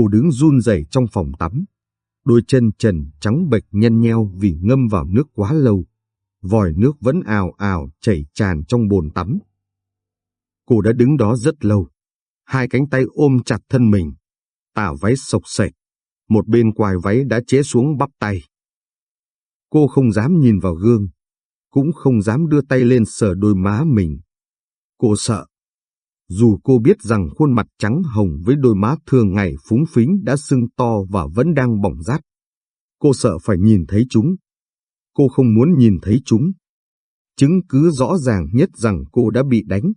Cô đứng run rẩy trong phòng tắm. Đôi chân trần trắng bệch nhăn nheo vì ngâm vào nước quá lâu. Vòi nước vẫn ào ào chảy tràn trong bồn tắm. Cô đã đứng đó rất lâu. Hai cánh tay ôm chặt thân mình. Tà váy sộc sạch. Một bên quai váy đã chế xuống bắp tay. Cô không dám nhìn vào gương. Cũng không dám đưa tay lên sờ đôi má mình. Cô sợ. Dù cô biết rằng khuôn mặt trắng hồng với đôi má thường ngày phúng phính đã sưng to và vẫn đang bỏng rát. Cô sợ phải nhìn thấy chúng. Cô không muốn nhìn thấy chúng. Chứng cứ rõ ràng nhất rằng cô đã bị đánh.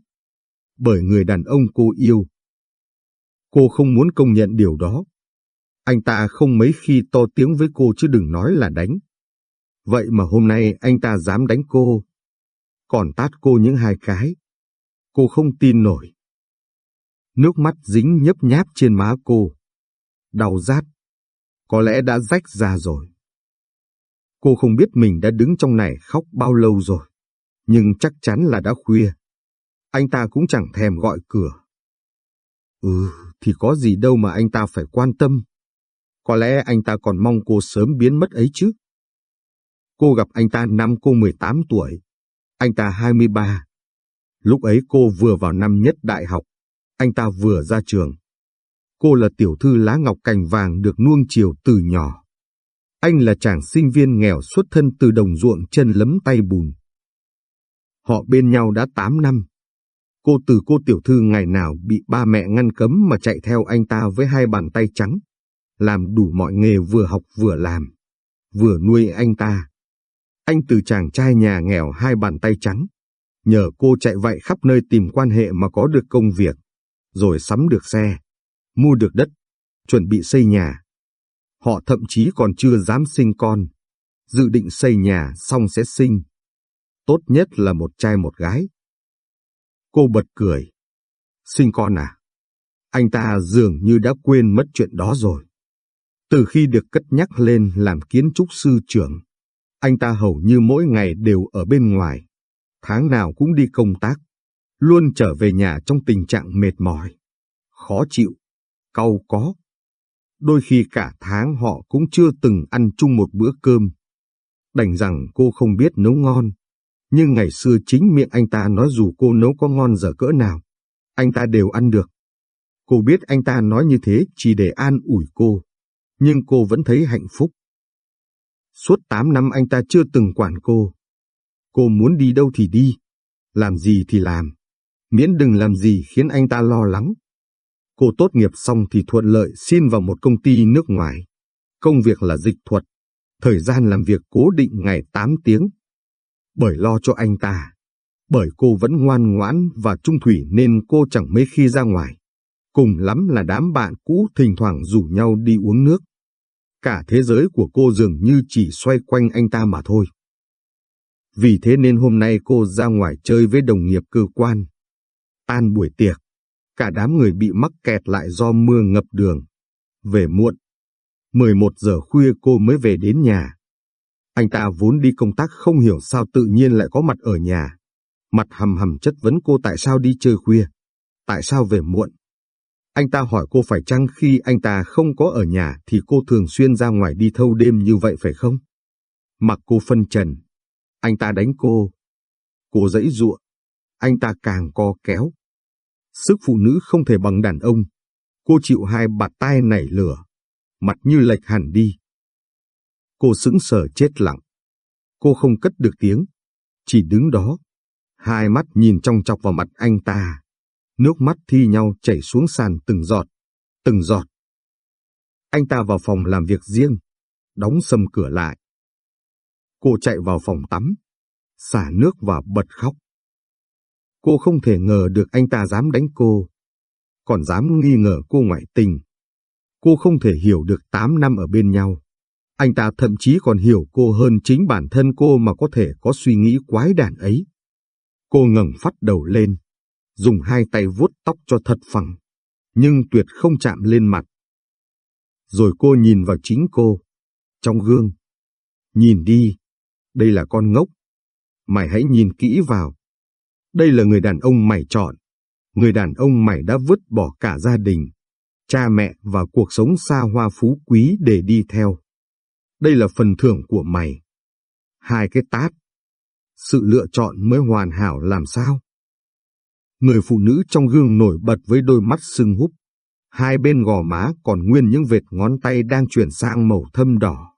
Bởi người đàn ông cô yêu. Cô không muốn công nhận điều đó. Anh ta không mấy khi to tiếng với cô chứ đừng nói là đánh. Vậy mà hôm nay anh ta dám đánh cô. Còn tát cô những hai cái. Cô không tin nổi. Nước mắt dính nhấp nháp trên má cô. Đau rát. Có lẽ đã rách ra rồi. Cô không biết mình đã đứng trong này khóc bao lâu rồi. Nhưng chắc chắn là đã khuya. Anh ta cũng chẳng thèm gọi cửa. Ừ, thì có gì đâu mà anh ta phải quan tâm. Có lẽ anh ta còn mong cô sớm biến mất ấy chứ. Cô gặp anh ta năm cô 18 tuổi, anh ta 23. Lúc ấy cô vừa vào năm nhất đại học, anh ta vừa ra trường. Cô là tiểu thư lá ngọc cành vàng được nuông chiều từ nhỏ. Anh là chàng sinh viên nghèo xuất thân từ đồng ruộng chân lấm tay bùn. Họ bên nhau đã 8 năm. Cô từ cô tiểu thư ngày nào bị ba mẹ ngăn cấm mà chạy theo anh ta với hai bàn tay trắng, làm đủ mọi nghề vừa học vừa làm, vừa nuôi anh ta. Anh từ chàng trai nhà nghèo hai bàn tay trắng, nhờ cô chạy vậy khắp nơi tìm quan hệ mà có được công việc, rồi sắm được xe, mua được đất, chuẩn bị xây nhà. Họ thậm chí còn chưa dám sinh con, dự định xây nhà xong sẽ sinh. Tốt nhất là một trai một gái. Cô bật cười. Sinh con à? Anh ta dường như đã quên mất chuyện đó rồi. Từ khi được cất nhắc lên làm kiến trúc sư trưởng, anh ta hầu như mỗi ngày đều ở bên ngoài, tháng nào cũng đi công tác, luôn trở về nhà trong tình trạng mệt mỏi, khó chịu, cau có. Đôi khi cả tháng họ cũng chưa từng ăn chung một bữa cơm. Đành rằng cô không biết nấu ngon, nhưng ngày xưa chính miệng anh ta nói dù cô nấu có ngon dở cỡ nào, anh ta đều ăn được. Cô biết anh ta nói như thế chỉ để an ủi cô, nhưng cô vẫn thấy hạnh phúc. Suốt 8 năm anh ta chưa từng quản cô. Cô muốn đi đâu thì đi, làm gì thì làm, miễn đừng làm gì khiến anh ta lo lắng. Cô tốt nghiệp xong thì thuận lợi xin vào một công ty nước ngoài. Công việc là dịch thuật, thời gian làm việc cố định ngày 8 tiếng. Bởi lo cho anh ta, bởi cô vẫn ngoan ngoãn và trung thủy nên cô chẳng mấy khi ra ngoài. Cùng lắm là đám bạn cũ thỉnh thoảng rủ nhau đi uống nước. Cả thế giới của cô dường như chỉ xoay quanh anh ta mà thôi. Vì thế nên hôm nay cô ra ngoài chơi với đồng nghiệp cơ quan. Tan buổi tiệc, cả đám người bị mắc kẹt lại do mưa ngập đường. Về muộn, 11 giờ khuya cô mới về đến nhà. Anh ta vốn đi công tác không hiểu sao tự nhiên lại có mặt ở nhà. Mặt hầm hầm chất vấn cô tại sao đi chơi khuya, tại sao về muộn. Anh ta hỏi cô phải chăng khi anh ta không có ở nhà thì cô thường xuyên ra ngoài đi thâu đêm như vậy phải không? Mặc cô phân trần. Anh ta đánh cô. Cô dãy ruộng. Anh ta càng co kéo. Sức phụ nữ không thể bằng đàn ông. Cô chịu hai bạt tay nảy lửa. Mặt như lệch hẳn đi. Cô sững sờ chết lặng. Cô không cất được tiếng. Chỉ đứng đó. Hai mắt nhìn trong chọc vào mặt anh ta nước mắt thi nhau chảy xuống sàn từng giọt, từng giọt. Anh ta vào phòng làm việc riêng, đóng sầm cửa lại. Cô chạy vào phòng tắm, xả nước và bật khóc. Cô không thể ngờ được anh ta dám đánh cô, còn dám nghi ngờ cô ngoại tình. Cô không thể hiểu được 8 năm ở bên nhau. Anh ta thậm chí còn hiểu cô hơn chính bản thân cô mà có thể có suy nghĩ quái đản ấy. Cô ngẩng phát đầu lên, dùng hai tay vuốt tóc cho thật phẳng, nhưng tuyệt không chạm lên mặt. Rồi cô nhìn vào chính cô, trong gương. Nhìn đi, đây là con ngốc. Mày hãy nhìn kỹ vào. Đây là người đàn ông mày chọn. Người đàn ông mày đã vứt bỏ cả gia đình. cha mẹ và cuộc sống xa hoa phú quý để đi theo. Đây là phần thưởng của mày. Hai cái tát. Sự lựa chọn mới hoàn hảo làm sao? Người phụ nữ trong gương nổi bật với đôi mắt sưng húp. Hai bên gò má còn nguyên những vệt ngón tay đang chuyển sang màu thâm đỏ.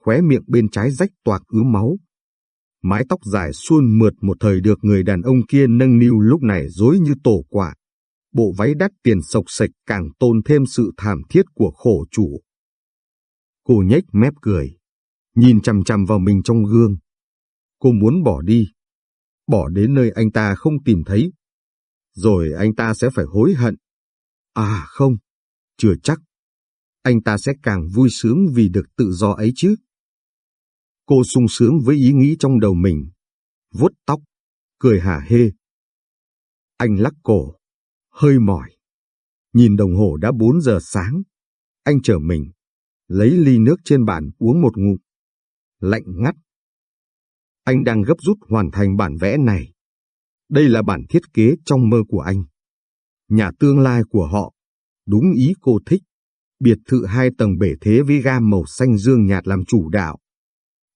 Khóe miệng bên trái rách toạc ứ máu. Mái tóc dài suôn mượt một thời được người đàn ông kia nâng niu lúc này rối như tổ quả Bộ váy đắt tiền sộc sạch càng tôn thêm sự thảm thiết của khổ chủ. Cô nhếch mép cười, nhìn chằm chằm vào mình trong gương. Cô muốn bỏ đi, bỏ đến nơi anh ta không tìm thấy. Rồi anh ta sẽ phải hối hận. À không, chưa chắc. Anh ta sẽ càng vui sướng vì được tự do ấy chứ. Cô sung sướng với ý nghĩ trong đầu mình. vuốt tóc, cười hả hê. Anh lắc cổ, hơi mỏi. Nhìn đồng hồ đã 4 giờ sáng. Anh chở mình, lấy ly nước trên bàn uống một ngụm. Lạnh ngắt. Anh đang gấp rút hoàn thành bản vẽ này. Đây là bản thiết kế trong mơ của anh. Nhà tương lai của họ. Đúng ý cô thích. Biệt thự hai tầng bể thế với gam màu xanh dương nhạt làm chủ đạo.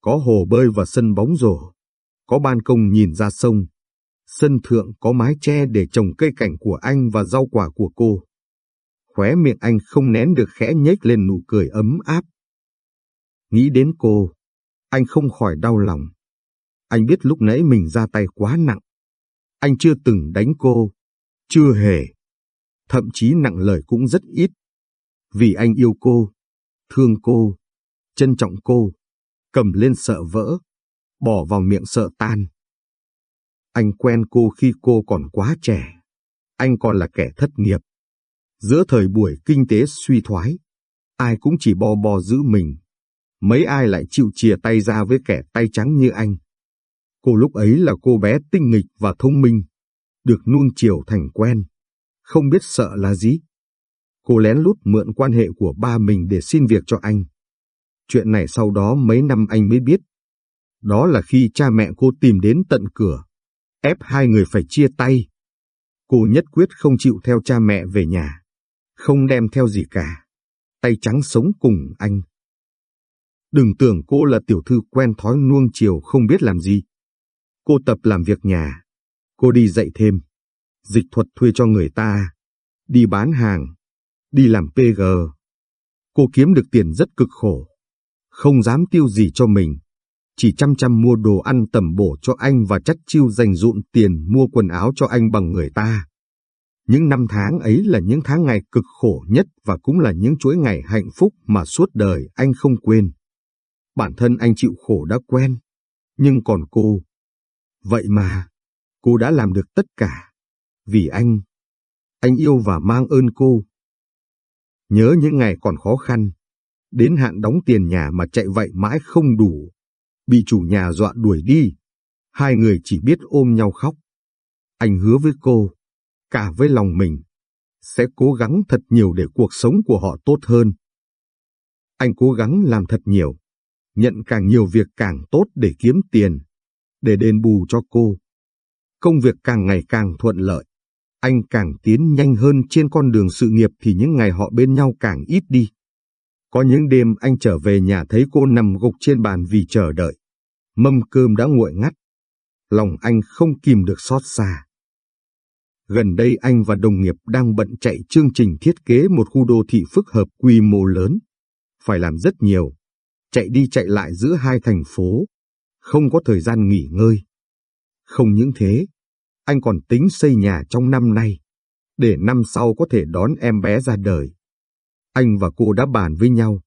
Có hồ bơi và sân bóng rổ. Có ban công nhìn ra sông. Sân thượng có mái che để trồng cây cảnh của anh và rau quả của cô. Khóe miệng anh không nén được khẽ nhếch lên nụ cười ấm áp. Nghĩ đến cô, anh không khỏi đau lòng. Anh biết lúc nãy mình ra tay quá nặng. Anh chưa từng đánh cô, chưa hề. Thậm chí nặng lời cũng rất ít. Vì anh yêu cô, thương cô, trân trọng cô, cầm lên sợ vỡ, bỏ vào miệng sợ tan. Anh quen cô khi cô còn quá trẻ. Anh còn là kẻ thất nghiệp. Giữa thời buổi kinh tế suy thoái, ai cũng chỉ bo bo giữ mình. Mấy ai lại chịu chia tay ra với kẻ tay trắng như anh. Cô lúc ấy là cô bé tinh nghịch và thông minh, được nuông chiều thành quen, không biết sợ là gì. Cô lén lút mượn quan hệ của ba mình để xin việc cho anh. Chuyện này sau đó mấy năm anh mới biết. Đó là khi cha mẹ cô tìm đến tận cửa, ép hai người phải chia tay. Cô nhất quyết không chịu theo cha mẹ về nhà, không đem theo gì cả, tay trắng sống cùng anh. Đừng tưởng cô là tiểu thư quen thói nuông chiều không biết làm gì. Cô tập làm việc nhà, cô đi dạy thêm, dịch thuật thuê cho người ta, đi bán hàng, đi làm PG. Cô kiếm được tiền rất cực khổ, không dám tiêu gì cho mình, chỉ chăm chăm mua đồ ăn tầm bổ cho anh và chắc chiêu dành dụm tiền mua quần áo cho anh bằng người ta. Những năm tháng ấy là những tháng ngày cực khổ nhất và cũng là những chuỗi ngày hạnh phúc mà suốt đời anh không quên. Bản thân anh chịu khổ đã quen, nhưng còn cô. Vậy mà, cô đã làm được tất cả. Vì anh, anh yêu và mang ơn cô. Nhớ những ngày còn khó khăn, đến hạn đóng tiền nhà mà chạy vậy mãi không đủ, bị chủ nhà dọa đuổi đi. Hai người chỉ biết ôm nhau khóc. Anh hứa với cô, cả với lòng mình, sẽ cố gắng thật nhiều để cuộc sống của họ tốt hơn. Anh cố gắng làm thật nhiều, nhận càng nhiều việc càng tốt để kiếm tiền, để đền bù cho cô. Công việc càng ngày càng thuận lợi, anh càng tiến nhanh hơn trên con đường sự nghiệp thì những ngày họ bên nhau càng ít đi. Có những đêm anh trở về nhà thấy cô nằm gục trên bàn vì chờ đợi. Mâm cơm đã nguội ngắt. Lòng anh không kìm được xót xa. Gần đây anh và đồng nghiệp đang bận chạy chương trình thiết kế một khu đô thị phức hợp quy mô lớn. Phải làm rất nhiều. Chạy đi chạy lại giữa hai thành phố. Không có thời gian nghỉ ngơi. Không những thế, anh còn tính xây nhà trong năm nay. Để năm sau có thể đón em bé ra đời. Anh và cô đã bàn với nhau,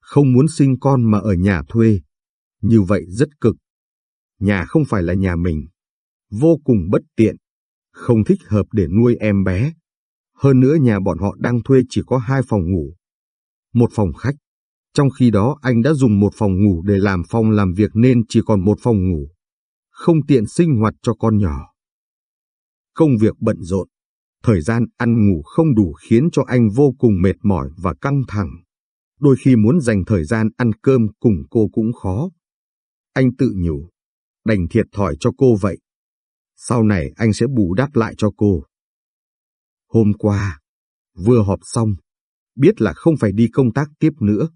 không muốn sinh con mà ở nhà thuê. Như vậy rất cực. Nhà không phải là nhà mình, vô cùng bất tiện, không thích hợp để nuôi em bé. Hơn nữa nhà bọn họ đang thuê chỉ có hai phòng ngủ, một phòng khách. Trong khi đó anh đã dùng một phòng ngủ để làm phòng làm việc nên chỉ còn một phòng ngủ. Không tiện sinh hoạt cho con nhỏ. Công việc bận rộn, Thời gian ăn ngủ không đủ khiến cho anh vô cùng mệt mỏi và căng thẳng. Đôi khi muốn dành thời gian ăn cơm cùng cô cũng khó. Anh tự nhủ, đành thiệt thòi cho cô vậy. Sau này anh sẽ bù đắp lại cho cô. Hôm qua, vừa họp xong, biết là không phải đi công tác tiếp nữa.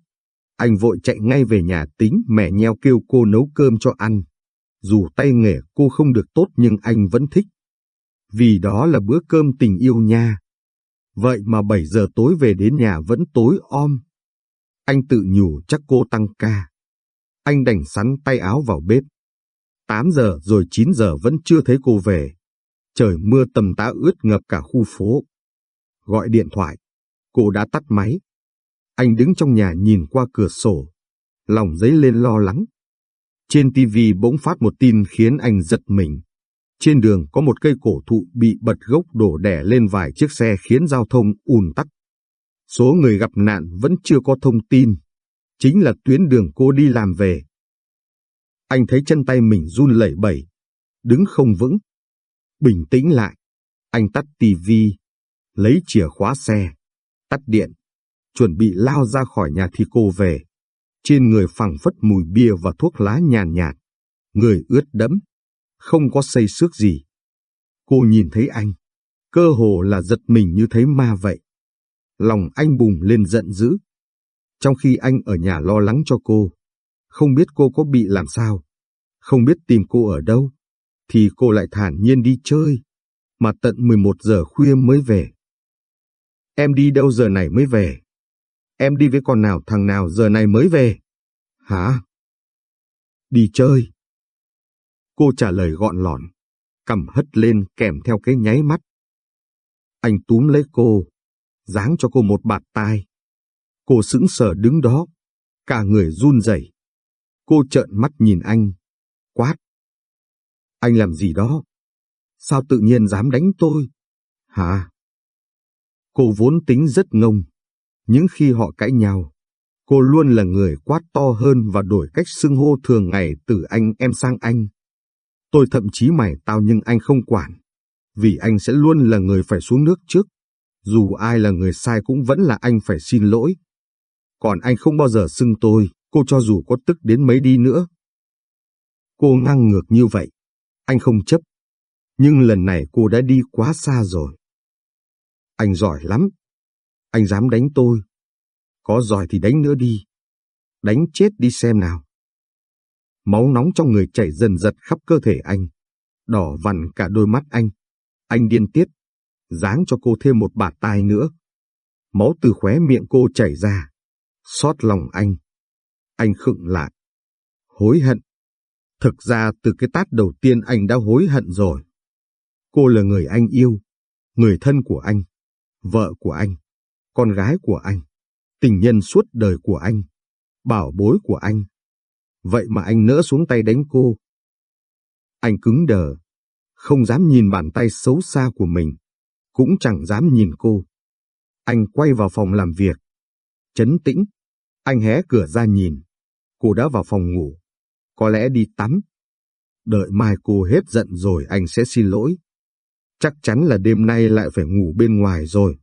Anh vội chạy ngay về nhà tính mẹ nheo kêu cô nấu cơm cho ăn. Dù tay nghề cô không được tốt nhưng anh vẫn thích. Vì đó là bữa cơm tình yêu nha. Vậy mà 7 giờ tối về đến nhà vẫn tối om. Anh tự nhủ chắc cô tăng ca. Anh đành sắn tay áo vào bếp. 8 giờ rồi 9 giờ vẫn chưa thấy cô về. Trời mưa tầm tã ướt ngập cả khu phố. Gọi điện thoại. Cô đã tắt máy. Anh đứng trong nhà nhìn qua cửa sổ. Lòng dấy lên lo lắng. Trên TV bỗng phát một tin khiến anh giật mình. Trên đường có một cây cổ thụ bị bật gốc đổ đẻ lên vài chiếc xe khiến giao thông ùn tắc. Số người gặp nạn vẫn chưa có thông tin. Chính là tuyến đường cô đi làm về. Anh thấy chân tay mình run lẩy bẩy, đứng không vững. Bình tĩnh lại, anh tắt tivi, lấy chìa khóa xe, tắt điện, chuẩn bị lao ra khỏi nhà thì cô về. Trên người phẳng phất mùi bia và thuốc lá nhàn nhạt, người ướt đẫm, không có xây xước gì. Cô nhìn thấy anh, cơ hồ là giật mình như thấy ma vậy. Lòng anh bùng lên giận dữ. Trong khi anh ở nhà lo lắng cho cô, không biết cô có bị làm sao, không biết tìm cô ở đâu, thì cô lại thản nhiên đi chơi, mà tận 11 giờ khuya mới về. Em đi đâu giờ này mới về? Em đi với con nào thằng nào giờ này mới về? Hả? Đi chơi. Cô trả lời gọn lỏn, cầm hất lên kèm theo cái nháy mắt. Anh túm lấy cô, giáng cho cô một bạt tai. Cô sững sờ đứng đó, cả người run rẩy. Cô trợn mắt nhìn anh, quát. Anh làm gì đó? Sao tự nhiên dám đánh tôi? Hả? Cô vốn tính rất ngông. Những khi họ cãi nhau, cô luôn là người quát to hơn và đổi cách xưng hô thường ngày từ anh em sang anh. Tôi thậm chí mày tao nhưng anh không quản, vì anh sẽ luôn là người phải xuống nước trước. Dù ai là người sai cũng vẫn là anh phải xin lỗi. Còn anh không bao giờ xưng tôi, cô cho dù có tức đến mấy đi nữa. Cô ngang ngược như vậy, anh không chấp. Nhưng lần này cô đã đi quá xa rồi. Anh giỏi lắm. Anh dám đánh tôi. Có giỏi thì đánh nữa đi. Đánh chết đi xem nào. Máu nóng trong người chảy dần dật khắp cơ thể anh. Đỏ vằn cả đôi mắt anh. Anh điên tiết. Giáng cho cô thêm một bạt tai nữa. Máu từ khóe miệng cô chảy ra. Xót lòng anh. Anh khựng lại. Hối hận. Thực ra từ cái tát đầu tiên anh đã hối hận rồi. Cô là người anh yêu. Người thân của anh. Vợ của anh. Con gái của anh. Tình nhân suốt đời của anh. Bảo bối của anh Vậy mà anh nỡ xuống tay đánh cô. Anh cứng đờ, không dám nhìn bàn tay xấu xa của mình, cũng chẳng dám nhìn cô. Anh quay vào phòng làm việc. Chấn tĩnh, anh hé cửa ra nhìn. Cô đã vào phòng ngủ, có lẽ đi tắm. Đợi mai cô hết giận rồi anh sẽ xin lỗi. Chắc chắn là đêm nay lại phải ngủ bên ngoài rồi.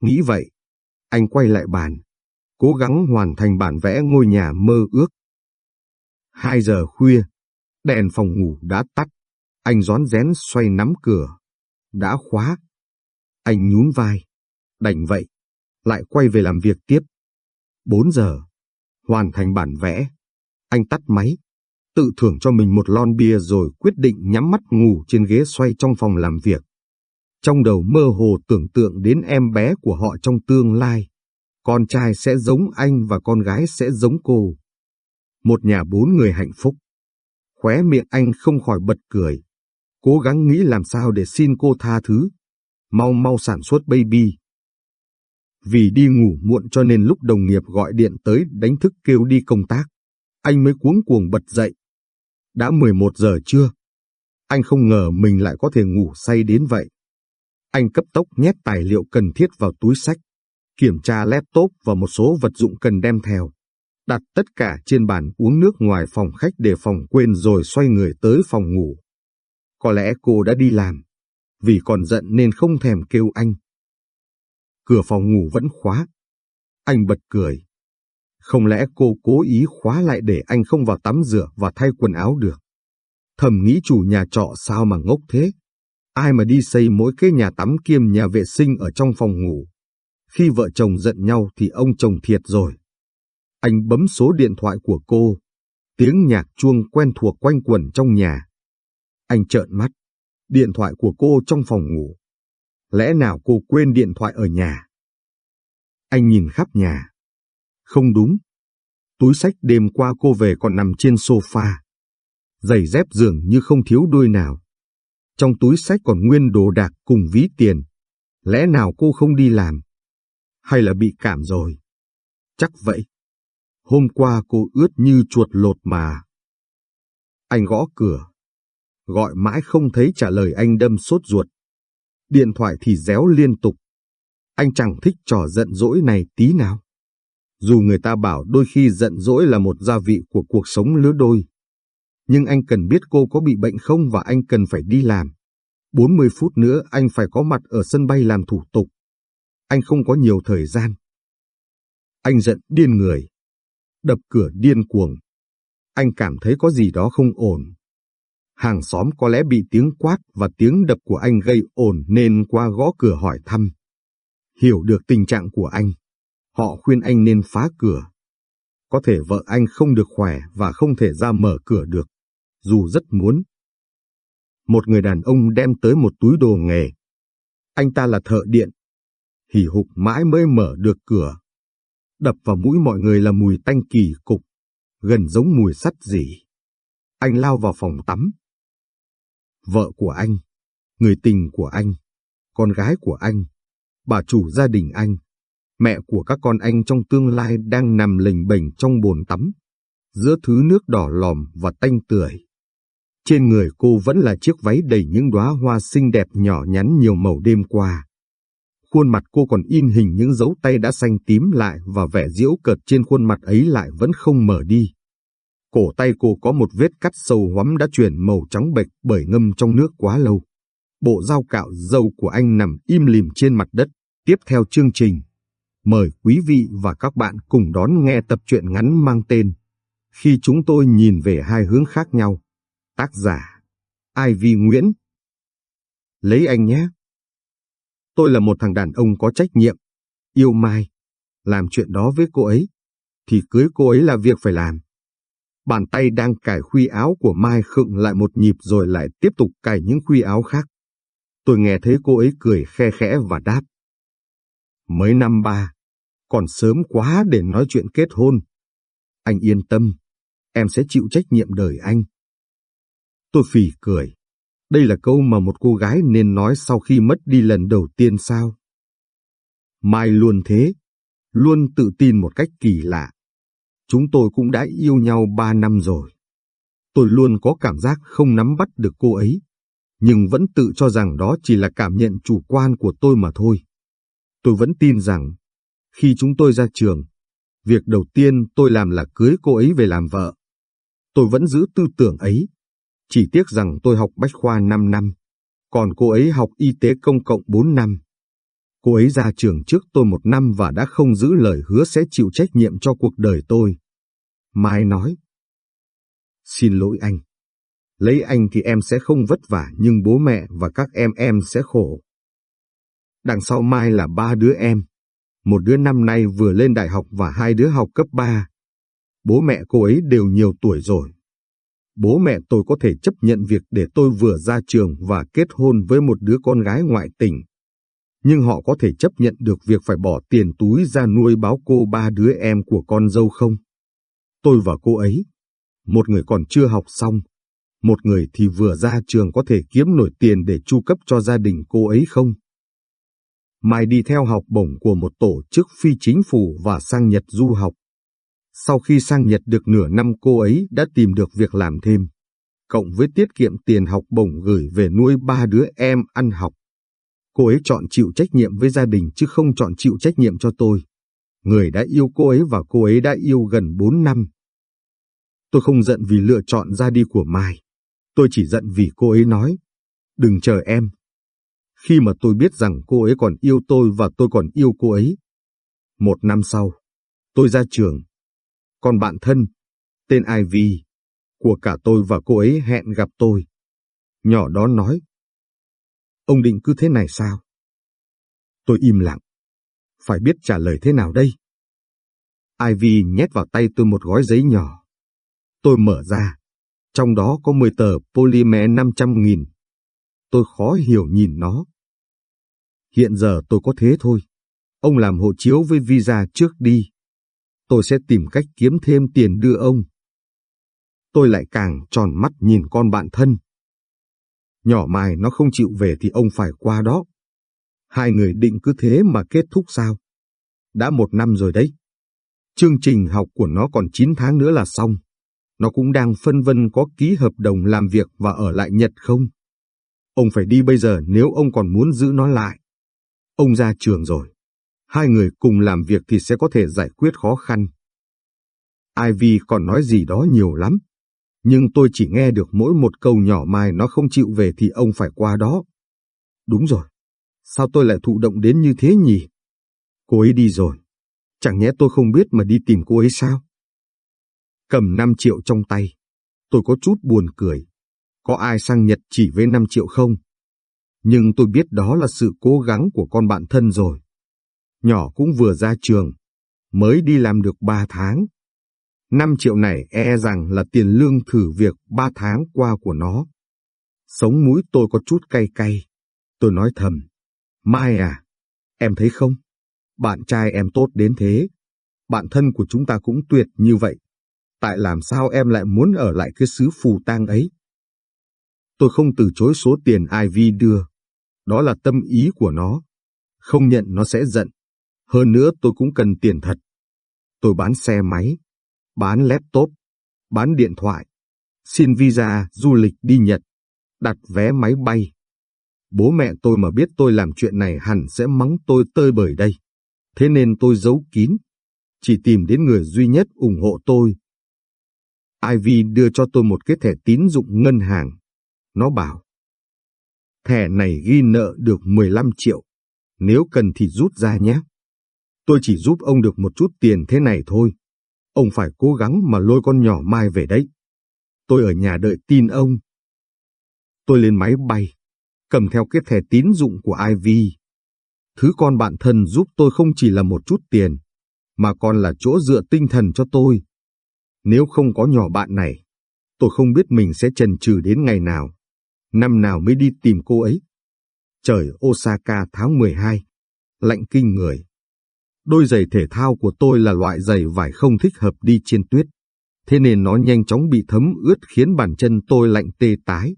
Nghĩ vậy, anh quay lại bàn, cố gắng hoàn thành bản vẽ ngôi nhà mơ ước. Hai giờ khuya, đèn phòng ngủ đã tắt. Anh rón rén xoay nắm cửa. Đã khóa. Anh nhún vai. Đành vậy. Lại quay về làm việc tiếp. Bốn giờ. Hoàn thành bản vẽ. Anh tắt máy. Tự thưởng cho mình một lon bia rồi quyết định nhắm mắt ngủ trên ghế xoay trong phòng làm việc. Trong đầu mơ hồ tưởng tượng đến em bé của họ trong tương lai. Con trai sẽ giống anh và con gái sẽ giống cô một nhà bốn người hạnh phúc. Khóe miệng anh không khỏi bật cười, cố gắng nghĩ làm sao để xin cô tha thứ, mau mau sản xuất baby. Vì đi ngủ muộn cho nên lúc đồng nghiệp gọi điện tới đánh thức kêu đi công tác, anh mới cuống cuồng bật dậy. Đã 11 giờ chưa? Anh không ngờ mình lại có thể ngủ say đến vậy. Anh cấp tốc nhét tài liệu cần thiết vào túi sách, kiểm tra laptop và một số vật dụng cần đem theo đặt tất cả trên bàn uống nước ngoài phòng khách để phòng quên rồi xoay người tới phòng ngủ. Có lẽ cô đã đi làm, vì còn giận nên không thèm kêu anh. Cửa phòng ngủ vẫn khóa. Anh bật cười. Không lẽ cô cố ý khóa lại để anh không vào tắm rửa và thay quần áo được? Thầm nghĩ chủ nhà trọ sao mà ngốc thế? Ai mà đi xây mỗi cái nhà tắm kiêm nhà vệ sinh ở trong phòng ngủ? Khi vợ chồng giận nhau thì ông chồng thiệt rồi. Anh bấm số điện thoại của cô. Tiếng nhạc chuông quen thuộc quanh quẩn trong nhà. Anh trợn mắt. Điện thoại của cô trong phòng ngủ. Lẽ nào cô quên điện thoại ở nhà? Anh nhìn khắp nhà. Không đúng. Túi sách đêm qua cô về còn nằm trên sofa. Giày dép dường như không thiếu đôi nào. Trong túi sách còn nguyên đồ đạc cùng ví tiền. Lẽ nào cô không đi làm? Hay là bị cảm rồi? Chắc vậy. Hôm qua cô ướt như chuột lột mà. Anh gõ cửa. Gọi mãi không thấy trả lời anh đâm sốt ruột. Điện thoại thì réo liên tục. Anh chẳng thích trò giận dỗi này tí nào. Dù người ta bảo đôi khi giận dỗi là một gia vị của cuộc sống lứa đôi. Nhưng anh cần biết cô có bị bệnh không và anh cần phải đi làm. 40 phút nữa anh phải có mặt ở sân bay làm thủ tục. Anh không có nhiều thời gian. Anh giận điên người. Đập cửa điên cuồng. Anh cảm thấy có gì đó không ổn. Hàng xóm có lẽ bị tiếng quát và tiếng đập của anh gây ổn nên qua gõ cửa hỏi thăm. Hiểu được tình trạng của anh, họ khuyên anh nên phá cửa. Có thể vợ anh không được khỏe và không thể ra mở cửa được, dù rất muốn. Một người đàn ông đem tới một túi đồ nghề. Anh ta là thợ điện. Hỉ hục mãi mới mở được cửa. Đập vào mũi mọi người là mùi tanh kỳ cục, gần giống mùi sắt dỉ. Anh lao vào phòng tắm. Vợ của anh, người tình của anh, con gái của anh, bà chủ gia đình anh, mẹ của các con anh trong tương lai đang nằm lềnh bềnh trong bồn tắm, giữa thứ nước đỏ lòm và tanh tưởi. Trên người cô vẫn là chiếc váy đầy những đóa hoa xinh đẹp nhỏ nhắn nhiều màu đêm qua. Khuôn mặt cô còn in hình những dấu tay đã xanh tím lại và vẻ diễu cợt trên khuôn mặt ấy lại vẫn không mở đi. Cổ tay cô có một vết cắt sâu hoắm đã chuyển màu trắng bệch bởi ngâm trong nước quá lâu. Bộ dao cạo dâu của anh nằm im lìm trên mặt đất. Tiếp theo chương trình, mời quý vị và các bạn cùng đón nghe tập truyện ngắn mang tên Khi chúng tôi nhìn về hai hướng khác nhau. Tác giả Ivy Nguyễn Lấy anh nhé. Tôi là một thằng đàn ông có trách nhiệm, yêu Mai. Làm chuyện đó với cô ấy, thì cưới cô ấy là việc phải làm. Bàn tay đang cài khuy áo của Mai khựng lại một nhịp rồi lại tiếp tục cài những khuy áo khác. Tôi nghe thấy cô ấy cười khe khẽ và đáp. Mới năm ba, còn sớm quá để nói chuyện kết hôn. Anh yên tâm, em sẽ chịu trách nhiệm đời anh. Tôi phì cười. Đây là câu mà một cô gái nên nói sau khi mất đi lần đầu tiên sao? Mai luôn thế, luôn tự tin một cách kỳ lạ. Chúng tôi cũng đã yêu nhau ba năm rồi. Tôi luôn có cảm giác không nắm bắt được cô ấy, nhưng vẫn tự cho rằng đó chỉ là cảm nhận chủ quan của tôi mà thôi. Tôi vẫn tin rằng, khi chúng tôi ra trường, việc đầu tiên tôi làm là cưới cô ấy về làm vợ. Tôi vẫn giữ tư tưởng ấy, chỉ tiếc rằng tôi học bách khoa 5 năm, còn cô ấy học y tế công cộng 4 năm. Cô ấy ra trường trước tôi một năm và đã không giữ lời hứa sẽ chịu trách nhiệm cho cuộc đời tôi. Mai nói. Xin lỗi anh. Lấy anh thì em sẽ không vất vả nhưng bố mẹ và các em em sẽ khổ. Đằng sau Mai là ba đứa em. Một đứa năm nay vừa lên đại học và hai đứa học cấp 3. Bố mẹ cô ấy đều nhiều tuổi rồi. Bố mẹ tôi có thể chấp nhận việc để tôi vừa ra trường và kết hôn với một đứa con gái ngoại tình nhưng họ có thể chấp nhận được việc phải bỏ tiền túi ra nuôi báo cô ba đứa em của con dâu không? Tôi và cô ấy, một người còn chưa học xong, một người thì vừa ra trường có thể kiếm nổi tiền để chu cấp cho gia đình cô ấy không? Mai đi theo học bổng của một tổ chức phi chính phủ và sang Nhật du học. Sau khi sang Nhật được nửa năm cô ấy đã tìm được việc làm thêm, cộng với tiết kiệm tiền học bổng gửi về nuôi ba đứa em ăn học. Cô ấy chọn chịu trách nhiệm với gia đình chứ không chọn chịu trách nhiệm cho tôi. Người đã yêu cô ấy và cô ấy đã yêu gần 4 năm. Tôi không giận vì lựa chọn ra đi của Mai. Tôi chỉ giận vì cô ấy nói, đừng chờ em. Khi mà tôi biết rằng cô ấy còn yêu tôi và tôi còn yêu cô ấy. Một năm sau, tôi ra trường. Còn bạn thân, tên Ivy, của cả tôi và cô ấy hẹn gặp tôi. Nhỏ đó nói, Ông định cứ thế này sao? Tôi im lặng. Phải biết trả lời thế nào đây? Ivy nhét vào tay tôi một gói giấy nhỏ. Tôi mở ra. Trong đó có 10 tờ polymer 500.000. Tôi khó hiểu nhìn nó. Hiện giờ tôi có thế thôi. Ông làm hộ chiếu với visa trước đi. Tôi sẽ tìm cách kiếm thêm tiền đưa ông. Tôi lại càng tròn mắt nhìn con bạn thân. Nhỏ Mai nó không chịu về thì ông phải qua đó. Hai người định cứ thế mà kết thúc sao? Đã một năm rồi đấy. Chương trình học của nó còn 9 tháng nữa là xong. Nó cũng đang phân vân có ký hợp đồng làm việc và ở lại Nhật không? Ông phải đi bây giờ nếu ông còn muốn giữ nó lại. Ông ra trường rồi. Hai người cùng làm việc thì sẽ có thể giải quyết khó khăn. Ivy còn nói gì đó nhiều lắm. Nhưng tôi chỉ nghe được mỗi một câu nhỏ mai nó không chịu về thì ông phải qua đó. Đúng rồi. Sao tôi lại thụ động đến như thế nhỉ? Cô ấy đi rồi. Chẳng nhẽ tôi không biết mà đi tìm cô ấy sao? Cầm 5 triệu trong tay. Tôi có chút buồn cười. Có ai sang Nhật chỉ với 5 triệu không? Nhưng tôi biết đó là sự cố gắng của con bạn thân rồi. Nhỏ cũng vừa ra trường, mới đi làm được 3 tháng. 5 triệu này e, e rằng là tiền lương thử việc 3 tháng qua của nó. Sống mũi tôi có chút cay cay. Tôi nói thầm, Mai à, em thấy không? Bạn trai em tốt đến thế. Bạn thân của chúng ta cũng tuyệt như vậy. Tại làm sao em lại muốn ở lại cái xứ phù tang ấy? Tôi không từ chối số tiền Ivy đưa. Đó là tâm ý của nó. Không nhận nó sẽ giận. Hơn nữa tôi cũng cần tiền thật. Tôi bán xe máy, bán laptop, bán điện thoại, xin visa du lịch đi Nhật, đặt vé máy bay. Bố mẹ tôi mà biết tôi làm chuyện này hẳn sẽ mắng tôi tơi bời đây. Thế nên tôi giấu kín, chỉ tìm đến người duy nhất ủng hộ tôi. Ivy đưa cho tôi một cái thẻ tín dụng ngân hàng. Nó bảo, thẻ này ghi nợ được 15 triệu, nếu cần thì rút ra nhé. Tôi chỉ giúp ông được một chút tiền thế này thôi. Ông phải cố gắng mà lôi con nhỏ Mai về đấy. Tôi ở nhà đợi tin ông. Tôi lên máy bay, cầm theo cái thẻ tín dụng của Ivy. Thứ con bạn thân giúp tôi không chỉ là một chút tiền, mà còn là chỗ dựa tinh thần cho tôi. Nếu không có nhỏ bạn này, tôi không biết mình sẽ trần trừ đến ngày nào, năm nào mới đi tìm cô ấy. Trời Osaka tháng 12, lạnh kinh người. Đôi giày thể thao của tôi là loại giày vải không thích hợp đi trên tuyết, thế nên nó nhanh chóng bị thấm ướt khiến bàn chân tôi lạnh tê tái.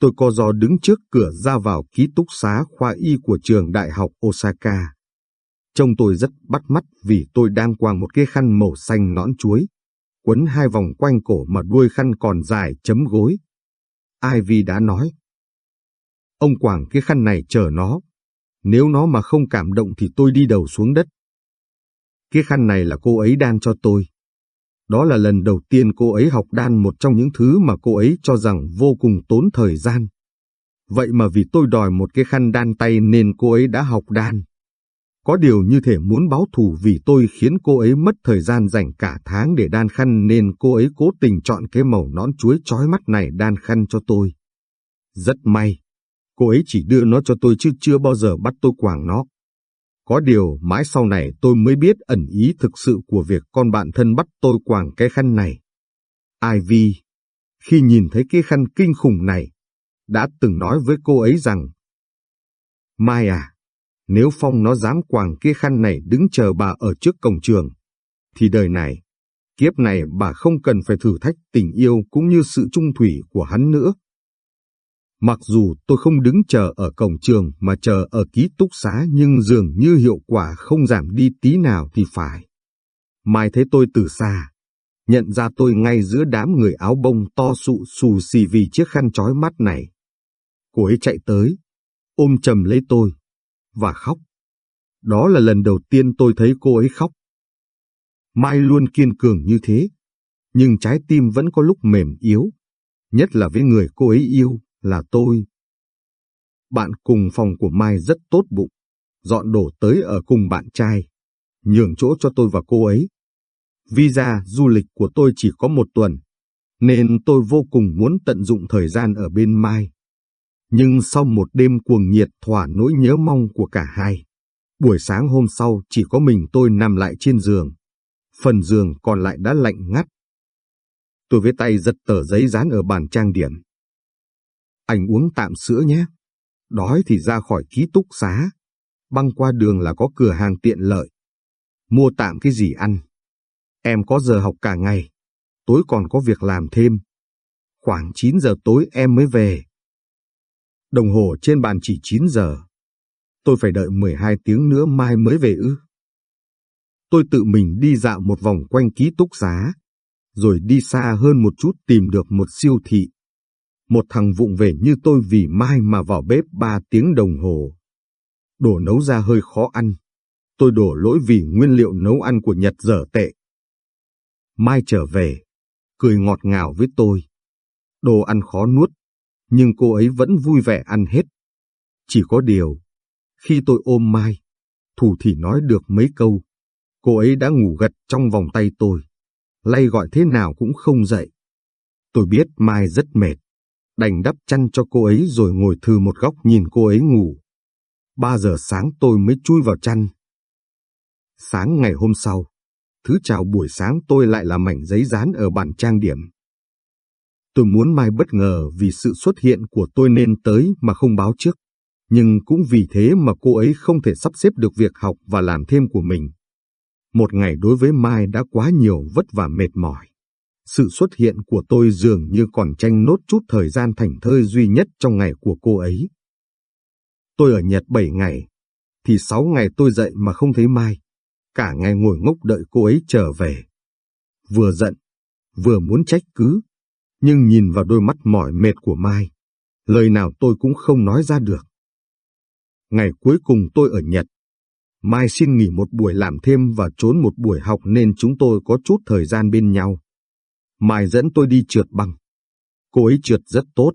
Tôi co giò đứng trước cửa ra vào ký túc xá khoa y của trường đại học Osaka. Trông tôi rất bắt mắt vì tôi đang quàng một cái khăn màu xanh nõn chuối, quấn hai vòng quanh cổ mà đuôi khăn còn dài chấm gối. Ivy đã nói. Ông quàng cái khăn này chờ nó. Nếu nó mà không cảm động thì tôi đi đầu xuống đất. Cái khăn này là cô ấy đan cho tôi. Đó là lần đầu tiên cô ấy học đan một trong những thứ mà cô ấy cho rằng vô cùng tốn thời gian. Vậy mà vì tôi đòi một cái khăn đan tay nên cô ấy đã học đan. Có điều như thể muốn báo thù vì tôi khiến cô ấy mất thời gian dành cả tháng để đan khăn nên cô ấy cố tình chọn cái màu nón chuối chói mắt này đan khăn cho tôi. Rất may, cô ấy chỉ đưa nó cho tôi chứ chưa bao giờ bắt tôi quàng nó. Có điều mãi sau này tôi mới biết ẩn ý thực sự của việc con bạn thân bắt tôi quàng cái khăn này. Ivy, khi nhìn thấy cái khăn kinh khủng này, đã từng nói với cô ấy rằng Mai à, nếu Phong nó dám quàng cái khăn này đứng chờ bà ở trước cổng trường, thì đời này, kiếp này bà không cần phải thử thách tình yêu cũng như sự trung thủy của hắn nữa. Mặc dù tôi không đứng chờ ở cổng trường mà chờ ở ký túc xá nhưng dường như hiệu quả không giảm đi tí nào thì phải. Mai thấy tôi từ xa, nhận ra tôi ngay giữa đám người áo bông to sụ xù xì vì chiếc khăn trói mắt này. Cô ấy chạy tới, ôm chầm lấy tôi, và khóc. Đó là lần đầu tiên tôi thấy cô ấy khóc. Mai luôn kiên cường như thế, nhưng trái tim vẫn có lúc mềm yếu, nhất là với người cô ấy yêu là tôi. Bạn cùng phòng của Mai rất tốt bụng, dọn đồ tới ở cùng bạn trai, nhường chỗ cho tôi và cô ấy. Visa du lịch của tôi chỉ có một tuần, nên tôi vô cùng muốn tận dụng thời gian ở bên Mai. Nhưng sau một đêm cuồng nhiệt thỏa nỗi nhớ mong của cả hai, Buổi sáng hôm sau chỉ có mình tôi nằm lại trên giường. Phần giường còn lại đã lạnh ngắt. Tôi với tay giật tờ giấy dán ở bàn trang điểm. Anh uống tạm sữa nhé. Đói thì ra khỏi ký túc xá. Băng qua đường là có cửa hàng tiện lợi. Mua tạm cái gì ăn. Em có giờ học cả ngày. Tối còn có việc làm thêm. Khoảng 9 giờ tối em mới về. Đồng hồ trên bàn chỉ 9 giờ. Tôi phải đợi 12 tiếng nữa mai mới về ư. Tôi tự mình đi dạo một vòng quanh ký túc xá, rồi đi xa hơn một chút tìm được một siêu thị. Một thằng vụng về như tôi vì mai mà vào bếp ba tiếng đồng hồ. Đồ nấu ra hơi khó ăn. Tôi đổ lỗi vì nguyên liệu nấu ăn của Nhật dở tệ. Mai trở về, cười ngọt ngào với tôi. Đồ ăn khó nuốt, nhưng cô ấy vẫn vui vẻ ăn hết. Chỉ có điều, khi tôi ôm Mai, Thủ thì nói được mấy câu. Cô ấy đã ngủ gật trong vòng tay tôi, lay gọi thế nào cũng không dậy. Tôi biết Mai rất mệt, đành đắp chăn cho cô ấy rồi ngồi thư một góc nhìn cô ấy ngủ. Ba giờ sáng tôi mới chui vào chăn. Sáng ngày hôm sau, thứ chào buổi sáng tôi lại là mảnh giấy dán ở bàn trang điểm. Tôi muốn Mai bất ngờ vì sự xuất hiện của tôi nên tới mà không báo trước. Nhưng cũng vì thế mà cô ấy không thể sắp xếp được việc học và làm thêm của mình. Một ngày đối với Mai đã quá nhiều vất vả mệt mỏi. Sự xuất hiện của tôi dường như còn tranh nốt chút thời gian thảnh thơi duy nhất trong ngày của cô ấy. Tôi ở Nhật 7 ngày, thì 6 ngày tôi dậy mà không thấy Mai. Cả ngày ngồi ngốc đợi cô ấy trở về. Vừa giận, vừa muốn trách cứ, nhưng nhìn vào đôi mắt mỏi mệt của Mai, lời nào tôi cũng không nói ra được. Ngày cuối cùng tôi ở Nhật. Mai xin nghỉ một buổi làm thêm và trốn một buổi học nên chúng tôi có chút thời gian bên nhau. Mai dẫn tôi đi trượt băng. Cô ấy trượt rất tốt.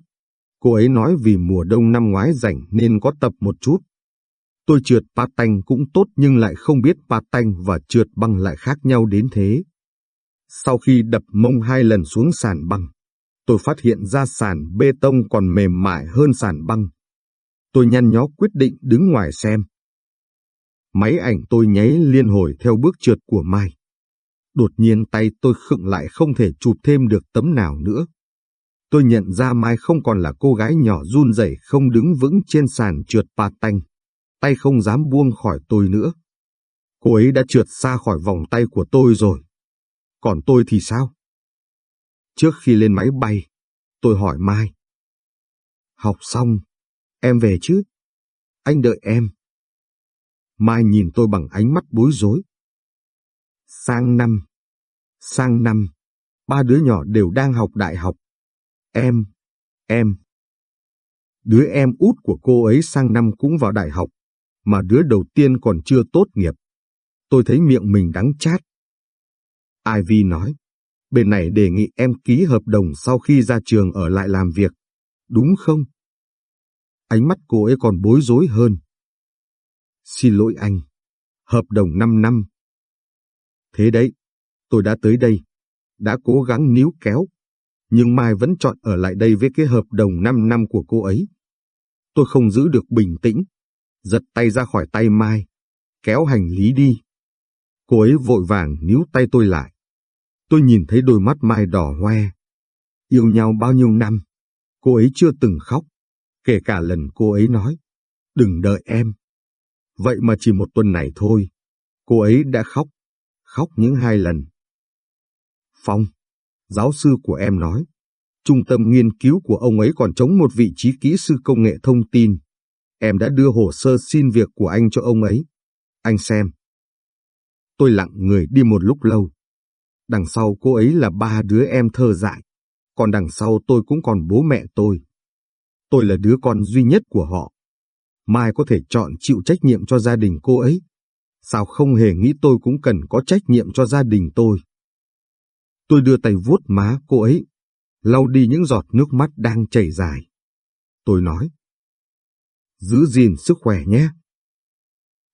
Cô ấy nói vì mùa đông năm ngoái rảnh nên có tập một chút. Tôi trượt patin cũng tốt nhưng lại không biết patin và trượt băng lại khác nhau đến thế. Sau khi đập mông hai lần xuống sàn băng, tôi phát hiện ra sàn bê tông còn mềm mại hơn sàn băng. Tôi nhăn nhó quyết định đứng ngoài xem. Máy ảnh tôi nháy liên hồi theo bước trượt của Mai. Đột nhiên tay tôi khựng lại không thể chụp thêm được tấm nào nữa. Tôi nhận ra Mai không còn là cô gái nhỏ run rẩy không đứng vững trên sàn trượt pa tanh. Tay không dám buông khỏi tôi nữa. Cô ấy đã trượt xa khỏi vòng tay của tôi rồi. Còn tôi thì sao? Trước khi lên máy bay, tôi hỏi Mai. Học xong, em về chứ? Anh đợi em. Mai nhìn tôi bằng ánh mắt bối rối. Sang năm, sang năm, ba đứa nhỏ đều đang học đại học. Em, em. Đứa em út của cô ấy sang năm cũng vào đại học, mà đứa đầu tiên còn chưa tốt nghiệp. Tôi thấy miệng mình đắng chát. Ivy nói, bên này đề nghị em ký hợp đồng sau khi ra trường ở lại làm việc, đúng không? Ánh mắt cô ấy còn bối rối hơn. Xin lỗi anh, hợp đồng 5 năm. Thế đấy, tôi đã tới đây, đã cố gắng níu kéo, nhưng Mai vẫn chọn ở lại đây với cái hợp đồng 5 năm của cô ấy. Tôi không giữ được bình tĩnh, giật tay ra khỏi tay Mai, kéo hành lý đi. Cô ấy vội vàng níu tay tôi lại. Tôi nhìn thấy đôi mắt Mai đỏ hoe. Yêu nhau bao nhiêu năm, cô ấy chưa từng khóc, kể cả lần cô ấy nói, đừng đợi em. Vậy mà chỉ một tuần này thôi, cô ấy đã khóc, khóc những hai lần. Phong, giáo sư của em nói, trung tâm nghiên cứu của ông ấy còn chống một vị trí kỹ sư công nghệ thông tin. Em đã đưa hồ sơ xin việc của anh cho ông ấy. Anh xem. Tôi lặng người đi một lúc lâu. Đằng sau cô ấy là ba đứa em thơ dại, còn đằng sau tôi cũng còn bố mẹ tôi. Tôi là đứa con duy nhất của họ. Mai có thể chọn chịu trách nhiệm cho gia đình cô ấy. Sao không hề nghĩ tôi cũng cần có trách nhiệm cho gia đình tôi? Tôi đưa tay vuốt má cô ấy, lau đi những giọt nước mắt đang chảy dài. Tôi nói, giữ gìn sức khỏe nhé.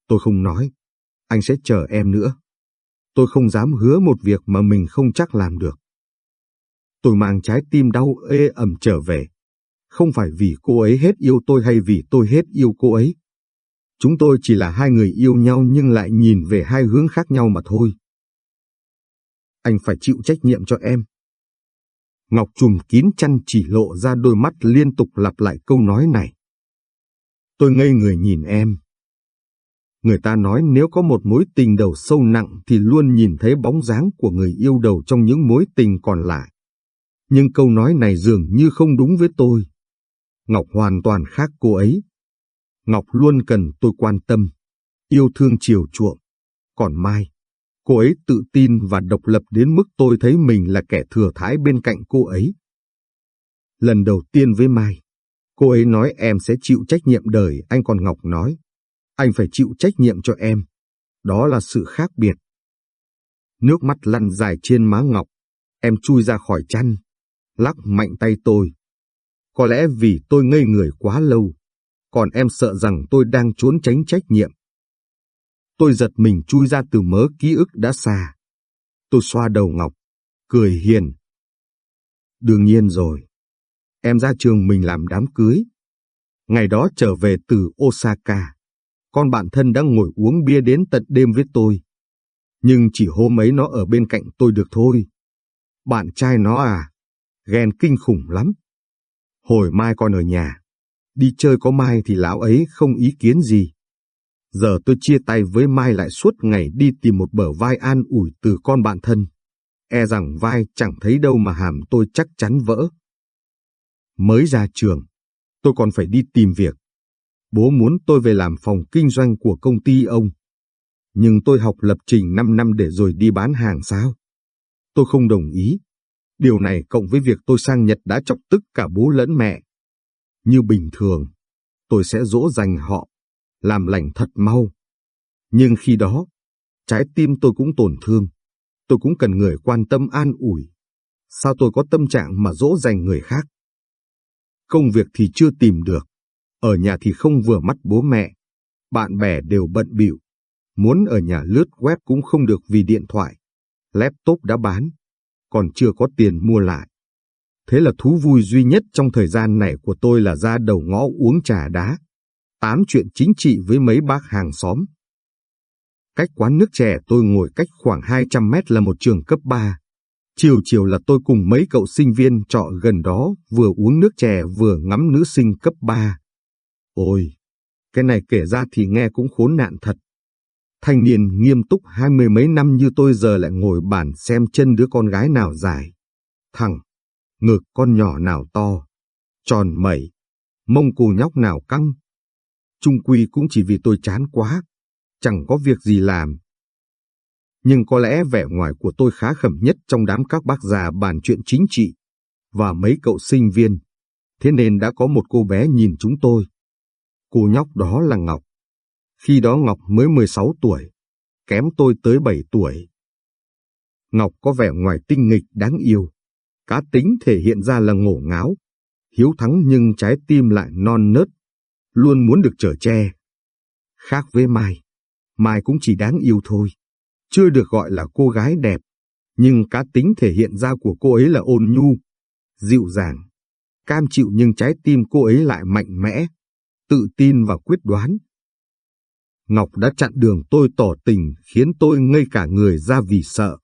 Tôi không nói, anh sẽ chờ em nữa. Tôi không dám hứa một việc mà mình không chắc làm được. Tôi mang trái tim đau ê ẩm trở về. Không phải vì cô ấy hết yêu tôi hay vì tôi hết yêu cô ấy. Chúng tôi chỉ là hai người yêu nhau nhưng lại nhìn về hai hướng khác nhau mà thôi. Anh phải chịu trách nhiệm cho em. Ngọc trùm kín chăn chỉ lộ ra đôi mắt liên tục lặp lại câu nói này. Tôi ngây người nhìn em. Người ta nói nếu có một mối tình đầu sâu nặng thì luôn nhìn thấy bóng dáng của người yêu đầu trong những mối tình còn lại. Nhưng câu nói này dường như không đúng với tôi. Ngọc hoàn toàn khác cô ấy. Ngọc luôn cần tôi quan tâm, yêu thương chiều chuộng. Còn Mai, cô ấy tự tin và độc lập đến mức tôi thấy mình là kẻ thừa thái bên cạnh cô ấy. Lần đầu tiên với Mai, cô ấy nói em sẽ chịu trách nhiệm đời, anh còn Ngọc nói, anh phải chịu trách nhiệm cho em. Đó là sự khác biệt. Nước mắt lăn dài trên má Ngọc, em chui ra khỏi chăn, lắc mạnh tay tôi. Có lẽ vì tôi ngây người quá lâu, còn em sợ rằng tôi đang trốn tránh trách nhiệm. Tôi giật mình chui ra từ mớ ký ức đã xa. Tôi xoa đầu Ngọc, cười hiền. Đương nhiên rồi. Em ra trường mình làm đám cưới. Ngày đó trở về từ Osaka, con bạn thân đang ngồi uống bia đến tận đêm với tôi. Nhưng chỉ hôm ấy nó ở bên cạnh tôi được thôi. Bạn trai nó à, ghen kinh khủng lắm. Hồi mai con ở nhà, đi chơi có Mai thì lão ấy không ý kiến gì. Giờ tôi chia tay với Mai lại suốt ngày đi tìm một bờ vai an ủi từ con bạn thân. E rằng vai chẳng thấy đâu mà hàm tôi chắc chắn vỡ. Mới ra trường, tôi còn phải đi tìm việc. Bố muốn tôi về làm phòng kinh doanh của công ty ông. Nhưng tôi học lập trình 5 năm để rồi đi bán hàng sao? Tôi không đồng ý. Điều này cộng với việc tôi sang Nhật đã chọc tức cả bố lẫn mẹ. Như bình thường, tôi sẽ dỗ dành họ, làm lành thật mau. Nhưng khi đó, trái tim tôi cũng tổn thương. Tôi cũng cần người quan tâm an ủi. Sao tôi có tâm trạng mà dỗ dành người khác? Công việc thì chưa tìm được. Ở nhà thì không vừa mắt bố mẹ. Bạn bè đều bận bịu. Muốn ở nhà lướt web cũng không được vì điện thoại. Laptop đã bán, còn chưa có tiền mua lại. Thế là thú vui duy nhất trong thời gian này của tôi là ra đầu ngõ uống trà đá, tám chuyện chính trị với mấy bác hàng xóm. Cách quán nước trẻ tôi ngồi cách khoảng 200 mét là một trường cấp 3. Chiều chiều là tôi cùng mấy cậu sinh viên trọ gần đó vừa uống nước chè vừa ngắm nữ sinh cấp 3. Ôi, cái này kể ra thì nghe cũng khốn nạn thật. Thanh niên nghiêm túc hai mươi mấy năm như tôi giờ lại ngồi bàn xem chân đứa con gái nào dài. Thẳng, ngực con nhỏ nào to, tròn mẩy, mông cù nhóc nào căng. Trung quy cũng chỉ vì tôi chán quá, chẳng có việc gì làm. Nhưng có lẽ vẻ ngoài của tôi khá khẩm nhất trong đám các bác già bàn chuyện chính trị và mấy cậu sinh viên, thế nên đã có một cô bé nhìn chúng tôi. Cô nhóc đó là Ngọc. Khi đó Ngọc mới 16 tuổi, kém tôi tới 7 tuổi. Ngọc có vẻ ngoài tinh nghịch đáng yêu, cá tính thể hiện ra là ngổ ngáo, hiếu thắng nhưng trái tim lại non nớt, luôn muốn được trở che. Khác với Mai, Mai cũng chỉ đáng yêu thôi, chưa được gọi là cô gái đẹp, nhưng cá tính thể hiện ra của cô ấy là ôn nhu, dịu dàng, cam chịu nhưng trái tim cô ấy lại mạnh mẽ, tự tin và quyết đoán. Ngọc đã chặn đường tôi tỏ tình khiến tôi ngây cả người ra vì sợ.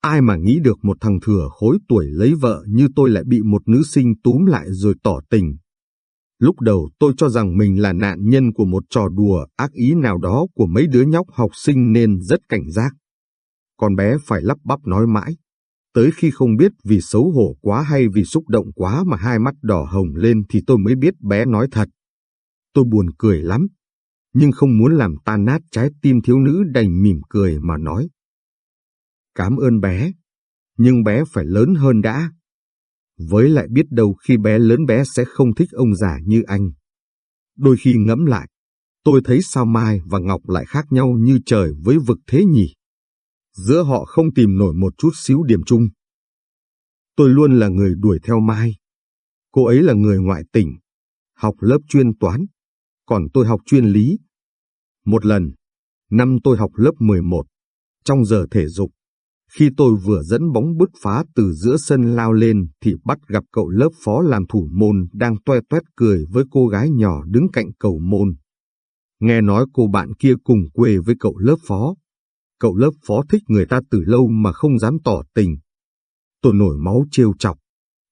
Ai mà nghĩ được một thằng thừa khối tuổi lấy vợ như tôi lại bị một nữ sinh túm lại rồi tỏ tình. Lúc đầu tôi cho rằng mình là nạn nhân của một trò đùa ác ý nào đó của mấy đứa nhóc học sinh nên rất cảnh giác. Con bé phải lắp bắp nói mãi. Tới khi không biết vì xấu hổ quá hay vì xúc động quá mà hai mắt đỏ hồng lên thì tôi mới biết bé nói thật. Tôi buồn cười lắm, nhưng không muốn làm tan nát trái tim thiếu nữ đành mỉm cười mà nói. Cảm ơn bé, nhưng bé phải lớn hơn đã. Với lại biết đâu khi bé lớn bé sẽ không thích ông già như anh. Đôi khi ngẫm lại, tôi thấy sao Mai và Ngọc lại khác nhau như trời với vực thế nhỉ. Giữa họ không tìm nổi một chút xíu điểm chung. Tôi luôn là người đuổi theo Mai. Cô ấy là người ngoại tỉnh, học lớp chuyên toán, còn tôi học chuyên lý. Một lần, năm tôi học lớp 11, trong giờ thể dục, khi tôi vừa dẫn bóng bứt phá từ giữa sân lao lên thì bắt gặp cậu lớp phó làm thủ môn đang toe toét cười với cô gái nhỏ đứng cạnh cầu môn. Nghe nói cô bạn kia cùng quê với cậu lớp phó. Cậu lớp phó thích người ta từ lâu mà không dám tỏ tình. Tôi nổi máu trêu chọc.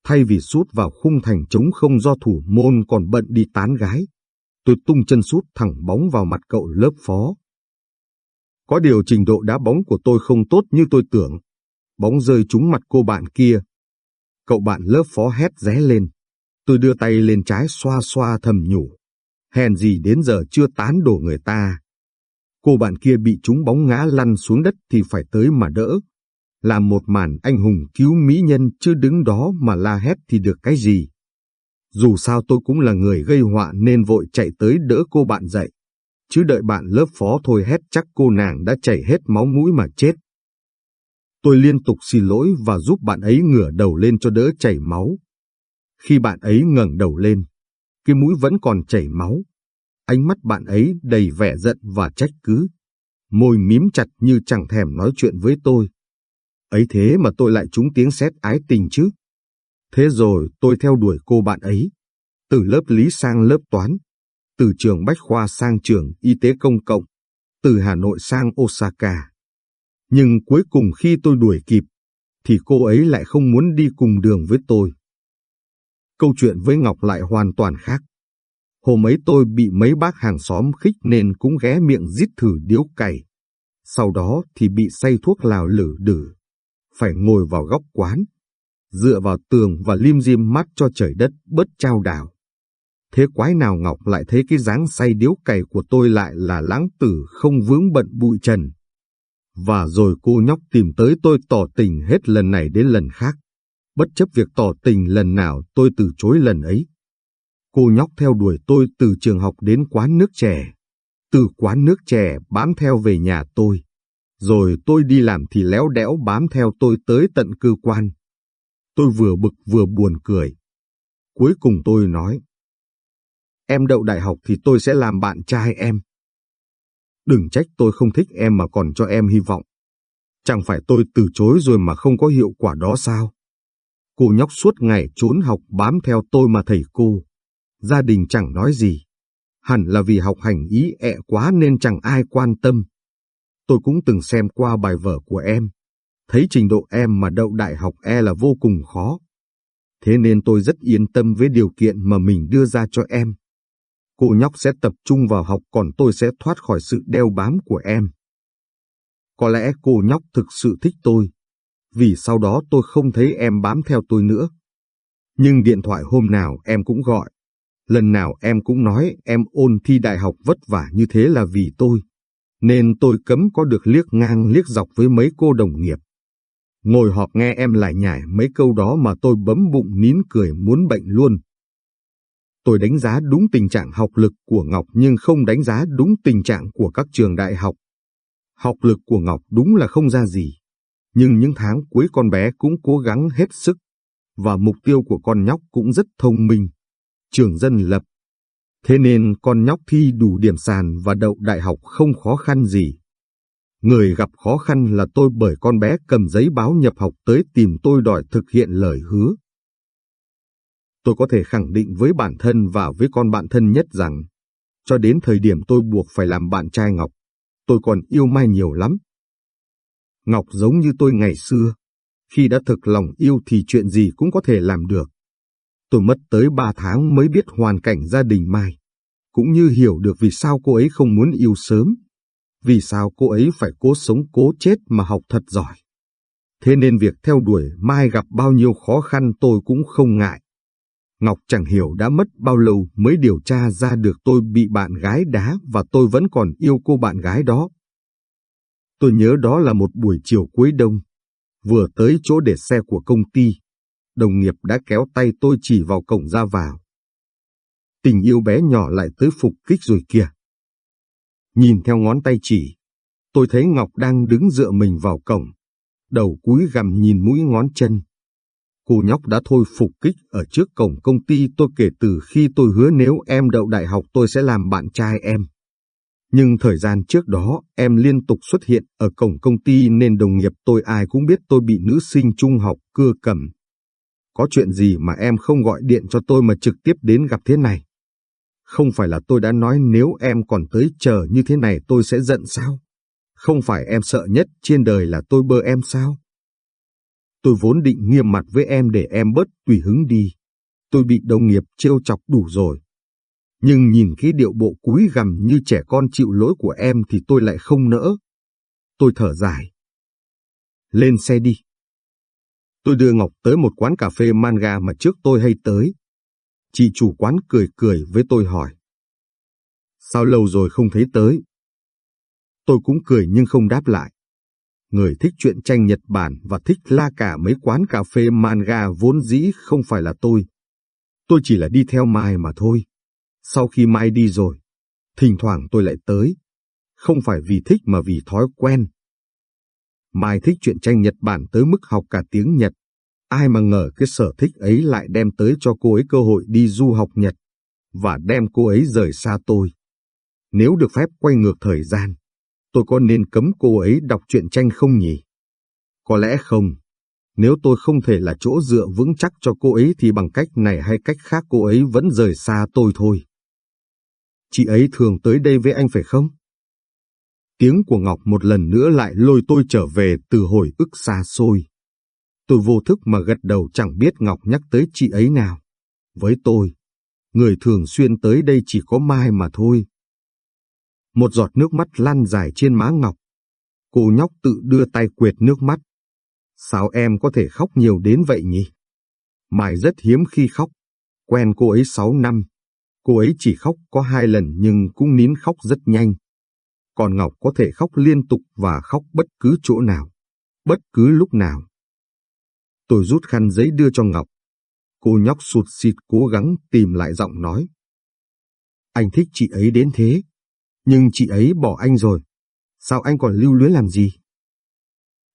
Thay vì sút vào khung thành trống không do thủ môn còn bận đi tán gái. Tôi tung chân sút thẳng bóng vào mặt cậu lớp phó. Có điều trình độ đá bóng của tôi không tốt như tôi tưởng. Bóng rơi trúng mặt cô bạn kia. Cậu bạn lớp phó hét ré lên. Tôi đưa tay lên trái xoa xoa thầm nhủ. Hèn gì đến giờ chưa tán đổ người ta. Cô bạn kia bị trúng bóng ngã lăn xuống đất thì phải tới mà đỡ. Làm một màn anh hùng cứu mỹ nhân chứ đứng đó mà la hét thì được cái gì. Dù sao tôi cũng là người gây họa nên vội chạy tới đỡ cô bạn dậy. Chứ đợi bạn lớp phó thôi hết chắc cô nàng đã chảy hết máu mũi mà chết. Tôi liên tục xin lỗi và giúp bạn ấy ngửa đầu lên cho đỡ chảy máu. Khi bạn ấy ngẩng đầu lên, cái mũi vẫn còn chảy máu. Ánh mắt bạn ấy đầy vẻ giận và trách cứ. Môi mím chặt như chẳng thèm nói chuyện với tôi. Ấy thế mà tôi lại trúng tiếng sét ái tình chứ. Thế rồi tôi theo đuổi cô bạn ấy. Từ lớp lý sang lớp toán. Từ trường Bách Khoa sang trường Y tế Công cộng. Từ Hà Nội sang Osaka. Nhưng cuối cùng khi tôi đuổi kịp, thì cô ấy lại không muốn đi cùng đường với tôi. Câu chuyện với Ngọc lại hoàn toàn khác. Hôm ấy tôi bị mấy bác hàng xóm khích nên cũng ghé miệng giết thử điếu cày. Sau đó thì bị say thuốc lào lử đử. Phải ngồi vào góc quán, dựa vào tường và lim dim mắt cho trời đất bớt trao đảo. Thế quái nào Ngọc lại thấy cái dáng say điếu cày của tôi lại là lãng tử không vướng bận bụi trần. Và rồi cô nhóc tìm tới tôi tỏ tình hết lần này đến lần khác. Bất chấp việc tỏ tình lần nào tôi từ chối lần ấy. Cô nhóc theo đuổi tôi từ trường học đến quán nước chè. Từ quán nước chè bám theo về nhà tôi. Rồi tôi đi làm thì léo đẽo bám theo tôi tới tận cơ quan. Tôi vừa bực vừa buồn cười. Cuối cùng tôi nói. Em đậu đại học thì tôi sẽ làm bạn trai em. Đừng trách tôi không thích em mà còn cho em hy vọng. Chẳng phải tôi từ chối rồi mà không có hiệu quả đó sao? Cô nhóc suốt ngày trốn học bám theo tôi mà thầy cô. Gia đình chẳng nói gì. Hẳn là vì học hành ý ẹ quá nên chẳng ai quan tâm. Tôi cũng từng xem qua bài vở của em. Thấy trình độ em mà đậu đại học e là vô cùng khó. Thế nên tôi rất yên tâm với điều kiện mà mình đưa ra cho em. Cô nhóc sẽ tập trung vào học còn tôi sẽ thoát khỏi sự đeo bám của em. Có lẽ cô nhóc thực sự thích tôi, vì sau đó tôi không thấy em bám theo tôi nữa. Nhưng điện thoại hôm nào em cũng gọi, lần nào em cũng nói em ôn thi đại học vất vả như thế là vì tôi, nên tôi cấm có được liếc ngang liếc dọc với mấy cô đồng nghiệp. Ngồi họp nghe em lại nhải mấy câu đó mà tôi bấm bụng nín cười muốn bệnh luôn. Tôi đánh giá đúng tình trạng học lực của Ngọc nhưng không đánh giá đúng tình trạng của các trường đại học. Học lực của Ngọc đúng là không ra gì. Nhưng những tháng cuối con bé cũng cố gắng hết sức. Và mục tiêu của con nhóc cũng rất thông minh. Trường dân lập. Thế nên con nhóc thi đủ điểm sàn và đậu đại học không khó khăn gì. Người gặp khó khăn là tôi bởi con bé cầm giấy báo nhập học tới tìm tôi đòi thực hiện lời hứa. Tôi có thể khẳng định với bản thân và với con bạn thân nhất rằng, cho đến thời điểm tôi buộc phải làm bạn trai Ngọc, tôi còn yêu Mai nhiều lắm. Ngọc giống như tôi ngày xưa, khi đã thực lòng yêu thì chuyện gì cũng có thể làm được. Tôi mất tới ba tháng mới biết hoàn cảnh gia đình Mai, cũng như hiểu được vì sao cô ấy không muốn yêu sớm, vì sao cô ấy phải cố sống cố chết mà học thật giỏi. Thế nên việc theo đuổi Mai gặp bao nhiêu khó khăn tôi cũng không ngại. Ngọc chẳng hiểu đã mất bao lâu mới điều tra ra được tôi bị bạn gái đá và tôi vẫn còn yêu cô bạn gái đó. Tôi nhớ đó là một buổi chiều cuối đông, vừa tới chỗ để xe của công ty, đồng nghiệp đã kéo tay tôi chỉ vào cổng ra vào. Tình yêu bé nhỏ lại tới phục kích rồi kìa. Nhìn theo ngón tay chỉ, tôi thấy Ngọc đang đứng dựa mình vào cổng, đầu cúi gằm nhìn mũi ngón chân. Cô nhóc đã thôi phục kích ở trước cổng công ty tôi kể từ khi tôi hứa nếu em đậu đại học tôi sẽ làm bạn trai em. Nhưng thời gian trước đó, em liên tục xuất hiện ở cổng công ty nên đồng nghiệp tôi ai cũng biết tôi bị nữ sinh trung học cưa cầm. Có chuyện gì mà em không gọi điện cho tôi mà trực tiếp đến gặp thế này? Không phải là tôi đã nói nếu em còn tới chờ như thế này tôi sẽ giận sao? Không phải em sợ nhất trên đời là tôi bơ em sao? Tôi vốn định nghiêm mặt với em để em bớt tùy hứng đi. Tôi bị đồng nghiệp trêu chọc đủ rồi. Nhưng nhìn cái điệu bộ cúi gằm như trẻ con chịu lỗi của em thì tôi lại không nỡ. Tôi thở dài. Lên xe đi. Tôi đưa Ngọc tới một quán cà phê manga mà trước tôi hay tới. Chị chủ quán cười cười với tôi hỏi. Sao lâu rồi không thấy tới? Tôi cũng cười nhưng không đáp lại. Người thích truyện tranh Nhật Bản và thích la cả mấy quán cà phê manga vốn dĩ không phải là tôi. Tôi chỉ là đi theo Mai mà thôi. Sau khi Mai đi rồi, thỉnh thoảng tôi lại tới. Không phải vì thích mà vì thói quen. Mai thích truyện tranh Nhật Bản tới mức học cả tiếng Nhật. Ai mà ngờ cái sở thích ấy lại đem tới cho cô ấy cơ hội đi du học Nhật và đem cô ấy rời xa tôi. Nếu được phép quay ngược thời gian, tôi có nên cấm cô ấy đọc truyện tranh không nhỉ? Có lẽ không. Nếu tôi không thể là chỗ dựa vững chắc cho cô ấy thì bằng cách này hay cách khác cô ấy vẫn rời xa tôi thôi. Chị ấy thường tới đây với anh phải không? Tiếng của Ngọc một lần nữa lại lôi tôi trở về từ hồi ức xa xôi. Tôi vô thức mà gật đầu chẳng biết Ngọc nhắc tới chị ấy nào. Với tôi, người thường xuyên tới đây chỉ có Mai mà thôi. Một giọt nước mắt lăn dài trên má Ngọc. Cô nhóc tự đưa tay quệt nước mắt. Sao em có thể khóc nhiều đến vậy nhỉ? Mai rất hiếm khi khóc. Quen cô ấy sáu năm. Cô ấy chỉ khóc có hai lần nhưng cũng nín khóc rất nhanh. Còn Ngọc có thể khóc liên tục và khóc bất cứ chỗ nào, bất cứ lúc nào. Tôi rút khăn giấy đưa cho Ngọc. Cô nhóc sụt xịt cố gắng tìm lại giọng nói. Anh thích chị ấy đến thế, nhưng chị ấy bỏ anh rồi. Sao anh còn lưu luyến làm gì?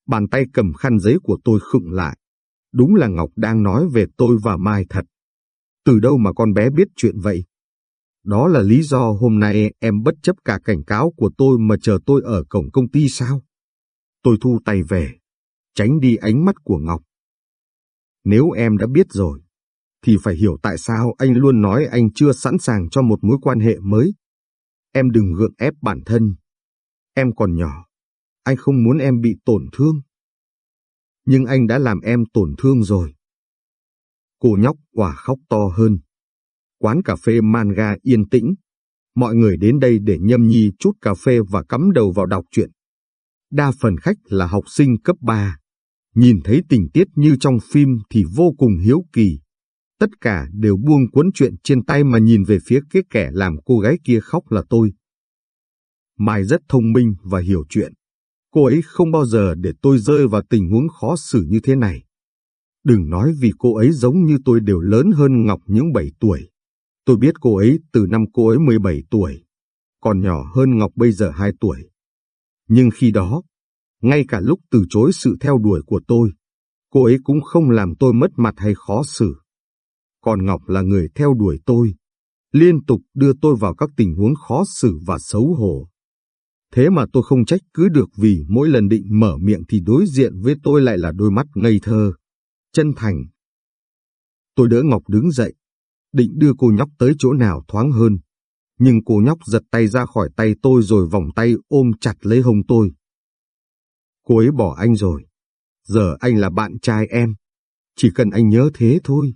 Bàn tay cầm khăn giấy của tôi khựng lại. Đúng là Ngọc đang nói về tôi và Mai thật. Từ đâu mà con bé biết chuyện vậy? Đó là lý do hôm nay em bất chấp cả cảnh cáo của tôi mà chờ tôi ở cổng công ty sao? Tôi thu tay về, tránh đi ánh mắt của Ngọc. Nếu em đã biết rồi, thì phải hiểu tại sao anh luôn nói anh chưa sẵn sàng cho một mối quan hệ mới. Em đừng gượng ép bản thân. Em còn nhỏ, anh không muốn em bị tổn thương. Nhưng anh đã làm em tổn thương rồi. Cô nhóc quả khóc to hơn. Quán cà phê manga yên tĩnh. Mọi người đến đây để nhâm nhi chút cà phê và cắm đầu vào đọc truyện. Đa phần khách là học sinh cấp 3. Nhìn thấy tình tiết như trong phim thì vô cùng hiếu kỳ. Tất cả đều buông cuốn chuyện trên tay mà nhìn về phía cái kẻ làm cô gái kia khóc là tôi. Mai rất thông minh và hiểu chuyện. Cô ấy không bao giờ để tôi rơi vào tình huống khó xử như thế này. Đừng nói vì cô ấy giống như tôi đều lớn hơn Ngọc những 7 tuổi. Tôi biết cô ấy từ năm cô ấy 17 tuổi, còn nhỏ hơn Ngọc bây giờ 2 tuổi. Nhưng khi đó, ngay cả lúc từ chối sự theo đuổi của tôi, cô ấy cũng không làm tôi mất mặt hay khó xử. Còn Ngọc là người theo đuổi tôi, liên tục đưa tôi vào các tình huống khó xử và xấu hổ. Thế mà tôi không trách cứ được vì mỗi lần định mở miệng thì đối diện với tôi lại là đôi mắt ngây thơ, chân thành. Tôi đỡ Ngọc đứng dậy, định đưa cô nhóc tới chỗ nào thoáng hơn. Nhưng cô nhóc giật tay ra khỏi tay tôi rồi vòng tay ôm chặt lấy hông tôi. Cô ấy bỏ anh rồi. Giờ anh là bạn trai em. Chỉ cần anh nhớ thế thôi.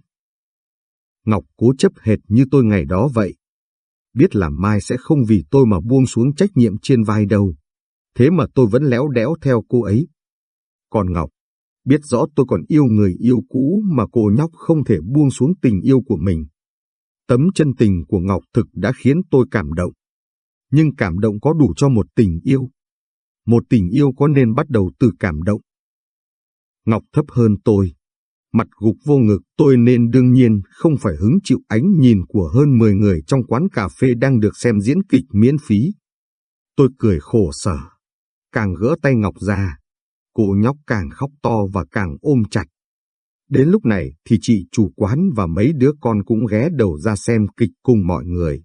Ngọc cố chấp hệt như tôi ngày đó vậy. Biết là Mai sẽ không vì tôi mà buông xuống trách nhiệm trên vai đâu. Thế mà tôi vẫn léo đéo theo cô ấy. Còn Ngọc, biết rõ tôi còn yêu người yêu cũ mà cô nhóc không thể buông xuống tình yêu của mình. Tấm chân tình của Ngọc thực đã khiến tôi cảm động. Nhưng cảm động có đủ cho một tình yêu. Một tình yêu có nên bắt đầu từ cảm động. Ngọc thấp hơn tôi. Mặt gục vô ngực tôi nên đương nhiên không phải hứng chịu ánh nhìn của hơn 10 người trong quán cà phê đang được xem diễn kịch miễn phí. Tôi cười khổ sở. Càng gỡ tay Ngọc ra, cô nhóc càng khóc to và càng ôm chặt. Đến lúc này thì chị chủ quán và mấy đứa con cũng ghé đầu ra xem kịch cùng mọi người.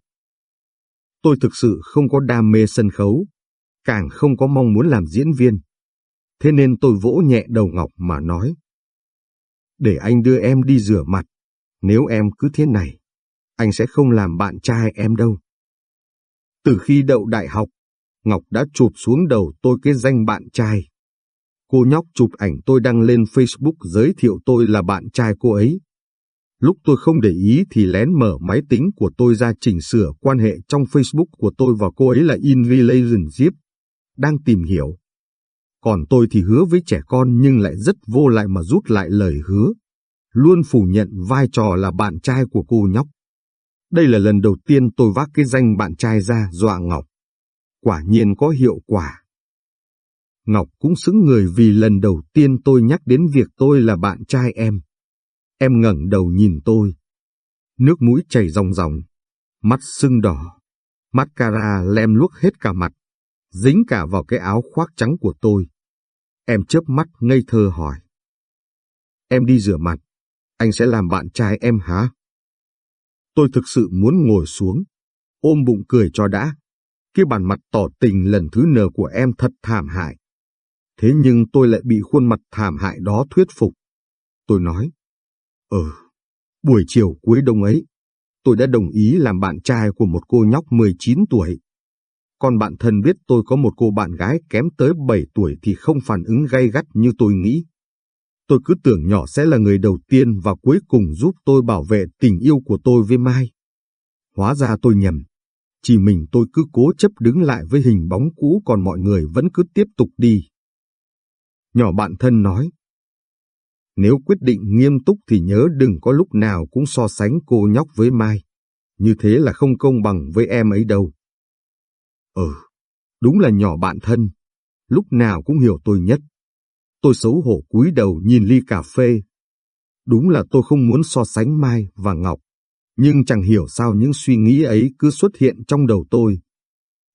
Tôi thực sự không có đam mê sân khấu, càng không có mong muốn làm diễn viên. Thế nên tôi vỗ nhẹ đầu Ngọc mà nói. Để anh đưa em đi rửa mặt, nếu em cứ thế này, anh sẽ không làm bạn trai em đâu. Từ khi đậu đại học, Ngọc đã chụp xuống đầu tôi cái danh bạn trai. Cô nhóc chụp ảnh tôi đăng lên Facebook giới thiệu tôi là bạn trai cô ấy. Lúc tôi không để ý thì lén mở máy tính của tôi ra chỉnh sửa quan hệ trong Facebook của tôi và cô ấy là in relationship, đang tìm hiểu. Còn tôi thì hứa với trẻ con nhưng lại rất vô lại mà rút lại lời hứa, luôn phủ nhận vai trò là bạn trai của cô nhóc. Đây là lần đầu tiên tôi vác cái danh bạn trai ra dọa Ngọc. Quả nhiên có hiệu quả. Ngọc cũng xứng người vì lần đầu tiên tôi nhắc đến việc tôi là bạn trai em. Em ngẩng đầu nhìn tôi. Nước mũi chảy ròng ròng, mắt sưng đỏ, mascara lem luốc hết cả mặt, dính cả vào cái áo khoác trắng của tôi. Em chớp mắt ngây thơ hỏi. Em đi rửa mặt, anh sẽ làm bạn trai em hả? Tôi thực sự muốn ngồi xuống, ôm bụng cười cho đã. Cái bàn mặt tỏ tình lần thứ nờ của em thật thảm hại. Thế nhưng tôi lại bị khuôn mặt thảm hại đó thuyết phục. Tôi nói, Ừ, buổi chiều cuối đông ấy, tôi đã đồng ý làm bạn trai của một cô nhóc 19 tuổi. Còn bạn thân biết tôi có một cô bạn gái kém tới 7 tuổi thì không phản ứng gay gắt như tôi nghĩ. Tôi cứ tưởng nhỏ sẽ là người đầu tiên và cuối cùng giúp tôi bảo vệ tình yêu của tôi với Mai. Hóa ra tôi nhầm. Chỉ mình tôi cứ cố chấp đứng lại với hình bóng cũ còn mọi người vẫn cứ tiếp tục đi. Nhỏ bạn thân nói, nếu quyết định nghiêm túc thì nhớ đừng có lúc nào cũng so sánh cô nhóc với Mai. Như thế là không công bằng với em ấy đâu. Ừ, đúng là nhỏ bạn thân. Lúc nào cũng hiểu tôi nhất. Tôi xấu hổ cúi đầu nhìn ly cà phê. Đúng là tôi không muốn so sánh Mai và Ngọc. Nhưng chẳng hiểu sao những suy nghĩ ấy cứ xuất hiện trong đầu tôi.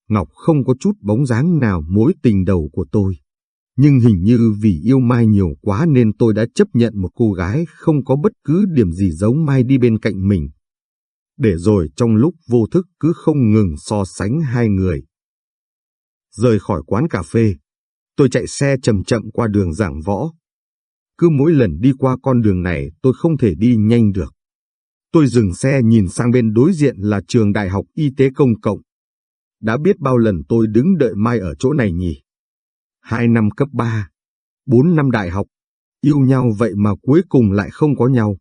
Ngọc không có chút bóng dáng nào mối tình đầu của tôi. Nhưng hình như vì yêu Mai nhiều quá nên tôi đã chấp nhận một cô gái không có bất cứ điểm gì giống Mai đi bên cạnh mình. Để rồi trong lúc vô thức cứ không ngừng so sánh hai người. Rời khỏi quán cà phê, tôi chạy xe chậm chậm qua đường giảng võ. Cứ mỗi lần đi qua con đường này tôi không thể đi nhanh được. Tôi dừng xe nhìn sang bên đối diện là trường đại học y tế công cộng. Đã biết bao lần tôi đứng đợi Mai ở chỗ này nhỉ? hai năm cấp ba, bốn năm đại học, yêu nhau vậy mà cuối cùng lại không có nhau.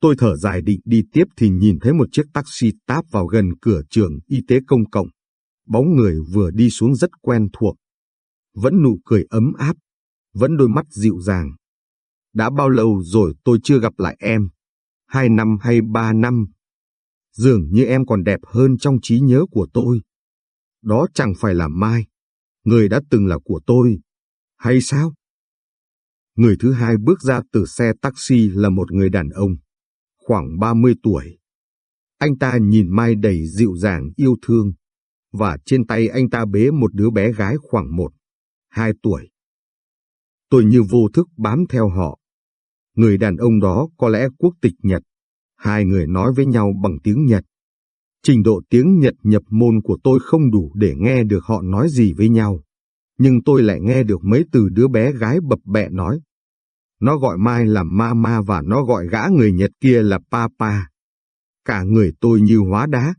Tôi thở dài định đi tiếp thì nhìn thấy một chiếc taxi táp vào gần cửa trường y tế công cộng. Bóng người vừa đi xuống rất quen thuộc. Vẫn nụ cười ấm áp, vẫn đôi mắt dịu dàng. Đã bao lâu rồi tôi chưa gặp lại em? Hai năm hay ba năm? Dường như em còn đẹp hơn trong trí nhớ của tôi. Đó chẳng phải là Mai người đã từng là của tôi, hay sao? Người thứ hai bước ra từ xe taxi là một người đàn ông, khoảng 30 tuổi. Anh ta nhìn Mai đầy dịu dàng yêu thương, và trên tay anh ta bế một đứa bé gái khoảng một, hai tuổi. Tôi như vô thức bám theo họ. Người đàn ông đó có lẽ quốc tịch Nhật. Hai người nói với nhau bằng tiếng Nhật. Trình độ tiếng Nhật nhập môn của tôi không đủ để nghe được họ nói gì với nhau. Nhưng tôi lại nghe được mấy từ đứa bé gái bập bẹ nói. Nó gọi Mai là Mama và nó gọi gã người Nhật kia là Papa. Cả người tôi như hóa đá.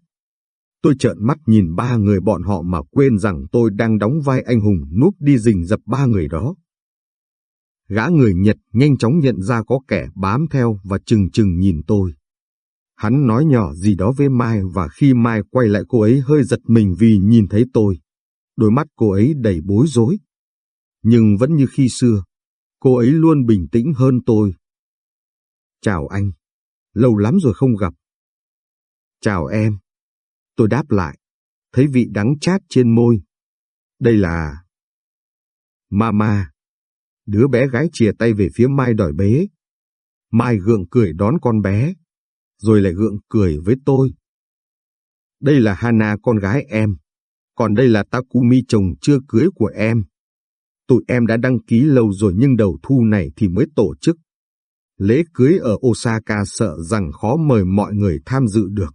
Tôi trợn mắt nhìn ba người bọn họ mà quên rằng tôi đang đóng vai anh hùng núp đi rình dập ba người đó. Gã người Nhật nhanh chóng nhận ra có kẻ bám theo và chừng chừng nhìn tôi. Hắn nói nhỏ gì đó với Mai và khi Mai quay lại cô ấy hơi giật mình vì nhìn thấy tôi. Đôi mắt cô ấy đầy bối rối. Nhưng vẫn như khi xưa, cô ấy luôn bình tĩnh hơn tôi. Chào anh, lâu lắm rồi không gặp. Chào em. Tôi đáp lại, thấy vị đắng chát trên môi. Đây là... Mama. Đứa bé gái chìa tay về phía Mai đòi bế. Mai gượng cười đón con bé rồi lại gượng cười với tôi. Đây là Hana con gái em, còn đây là Takumi chồng chưa cưới của em. Tụi em đã đăng ký lâu rồi nhưng đầu thu này thì mới tổ chức. Lễ cưới ở Osaka sợ rằng khó mời mọi người tham dự được.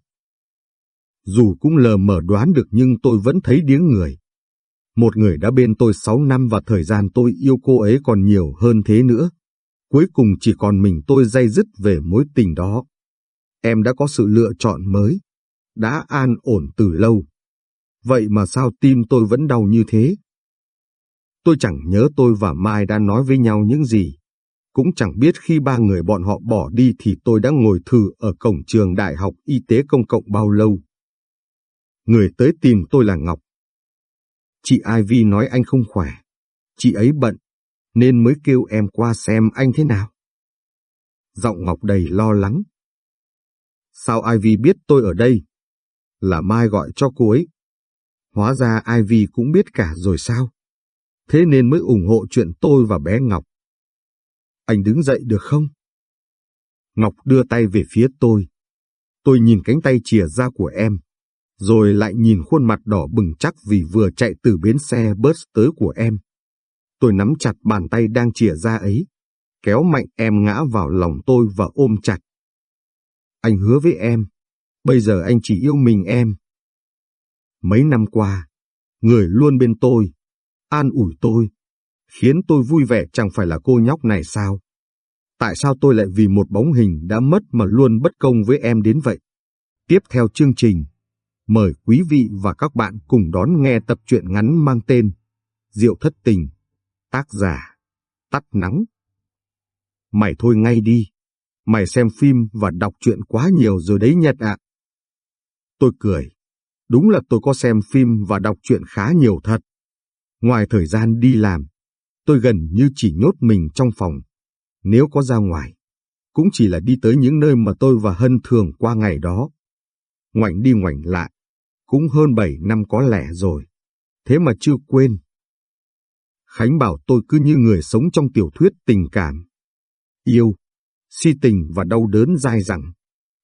Dù cũng lờ mờ đoán được nhưng tôi vẫn thấy điếng người. Một người đã bên tôi 6 năm và thời gian tôi yêu cô ấy còn nhiều hơn thế nữa. Cuối cùng chỉ còn mình tôi day dứt về mối tình đó. em đã có sự lựa chọn mới, đã an ổn từ lâu. Vậy mà sao tim tôi vẫn đau như thế? Tôi chẳng nhớ tôi và Mai đã nói với nhau những gì. Cũng chẳng biết khi ba người bọn họ bỏ đi thì tôi đã ngồi thử ở cổng trường Đại học Y tế Công cộng bao lâu. Người tới tìm tôi là Ngọc. Chị Ivy nói anh không khỏe. Chị ấy bận, nên mới kêu em qua xem anh thế nào. Giọng Ngọc đầy lo lắng. Sao Ivy biết tôi ở đây? Là Mai gọi cho cô ấy. Hóa ra Ivy cũng biết cả rồi sao? Thế nên mới ủng hộ chuyện tôi và bé Ngọc. Anh đứng dậy được không? Ngọc đưa tay về phía tôi. Tôi nhìn cánh tay chìa ra của em, rồi lại nhìn khuôn mặt đỏ bừng chắc vì vừa chạy từ bến xe bus tới của em. Tôi nắm chặt bàn tay đang chìa ra ấy, kéo mạnh em ngã vào lòng tôi và ôm chặt. Anh hứa với em, bây giờ anh chỉ yêu mình em. Mấy năm qua, người luôn bên tôi, an ủi tôi, khiến tôi vui vẻ chẳng phải là cô nhóc này sao? Tại sao tôi lại vì một bóng hình đã mất mà luôn bất công với em đến vậy? Tiếp theo chương trình, mời quý vị và các bạn cùng đón nghe tập truyện ngắn mang tên Diệu Thất Tình, tác giả, Tắt Nắng. Mày thôi ngay đi, mày xem phim và đọc truyện quá nhiều rồi đấy Nhật ạ. Tôi cười, đúng là tôi có xem phim và đọc truyện khá nhiều thật. Ngoài thời gian đi làm, tôi gần như chỉ nhốt mình trong phòng. Nếu có ra ngoài, cũng chỉ là đi tới những nơi mà tôi và Hân thường qua ngày đó. Ngoảnh đi ngoảnh lại, cũng hơn 7 năm có lẽ rồi. Thế mà chưa quên. Khánh bảo tôi cứ như người sống trong tiểu thuyết tình cảm. Yêu, si tình và đau đớn dai dẳng.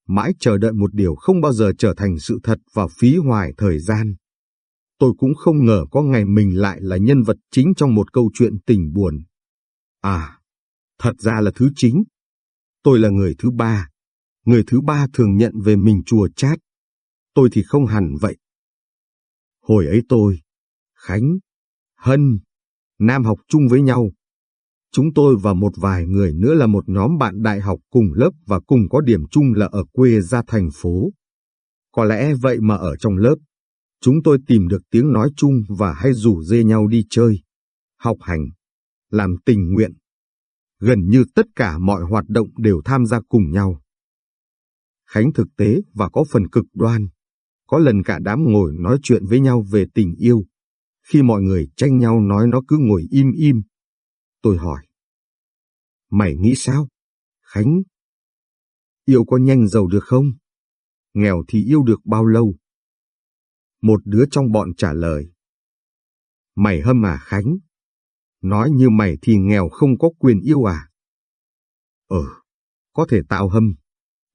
Mãi chờ đợi một điều không bao giờ trở thành sự thật và phí hoài thời gian. Tôi cũng không ngờ có ngày mình lại là nhân vật chính trong một câu chuyện tình buồn. À, thật ra là thứ chính. Tôi là người thứ ba. Người thứ ba thường nhận về mình chùa chát. Tôi thì không hẳn vậy. Hồi ấy tôi, Khánh, Hân, Nam học chung với nhau. Chúng tôi và một vài người nữa là một nhóm bạn đại học cùng lớp và cùng có điểm chung là ở quê ra thành phố. Có lẽ vậy mà ở trong lớp, chúng tôi tìm được tiếng nói chung và hay rủ dê nhau đi chơi, học hành, làm tình nguyện. Gần như tất cả mọi hoạt động đều tham gia cùng nhau. Khánh thực tế và có phần cực đoan. Có lần cả đám ngồi nói chuyện với nhau về tình yêu. Khi mọi người tranh nhau nói nó cứ ngồi im im. Tôi hỏi. Mày nghĩ sao? Khánh. Yêu có nhanh giàu được không? Nghèo thì yêu được bao lâu? Một đứa trong bọn trả lời. Mày hâm à Khánh? Nói như mày thì nghèo không có quyền yêu à? Ờ, có thể tạo hâm.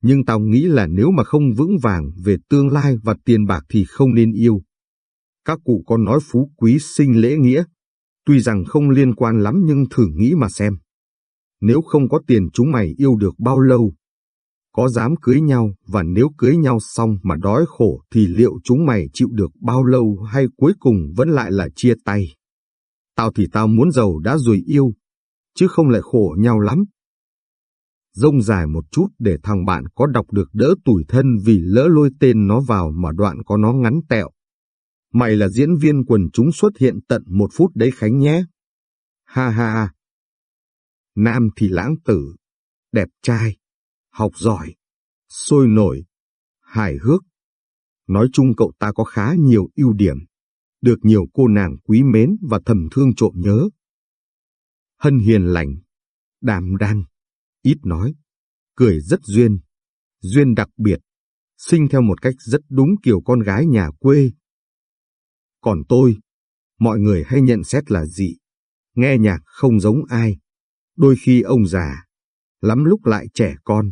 Nhưng tao nghĩ là nếu mà không vững vàng về tương lai và tiền bạc thì không nên yêu. Các cụ có nói phú quý sinh lễ nghĩa. Tuy rằng không liên quan lắm nhưng thử nghĩ mà xem. Nếu không có tiền chúng mày yêu được bao lâu? có dám cưới nhau và nếu cưới nhau xong mà đói khổ thì liệu chúng mày chịu được bao lâu hay cuối cùng vẫn lại là chia tay? Tao thì tao muốn giàu đã rồi yêu, chứ không lại khổ nhau lắm. Rông dài một chút để thằng bạn có đọc được đỡ tủi thân vì lỡ lôi tên nó vào mà đoạn có nó ngắn tẹo. Mày là diễn viên quần chúng xuất hiện tận một phút đấy Khánh nhé. Ha ha ha. Nam thì lãng tử, đẹp trai, học giỏi, sôi nổi, hài hước. Nói chung cậu ta có khá nhiều ưu điểm, được nhiều cô nàng quý mến và thầm thương trộm nhớ. Hân hiền lành, đàm đan, ít nói, cười rất duyên, duyên đặc biệt, sinh theo một cách rất đúng kiểu con gái nhà quê. Còn tôi, mọi người hay nhận xét là dị, nghe nhạc không giống ai, đôi khi ông già, lắm lúc lại trẻ con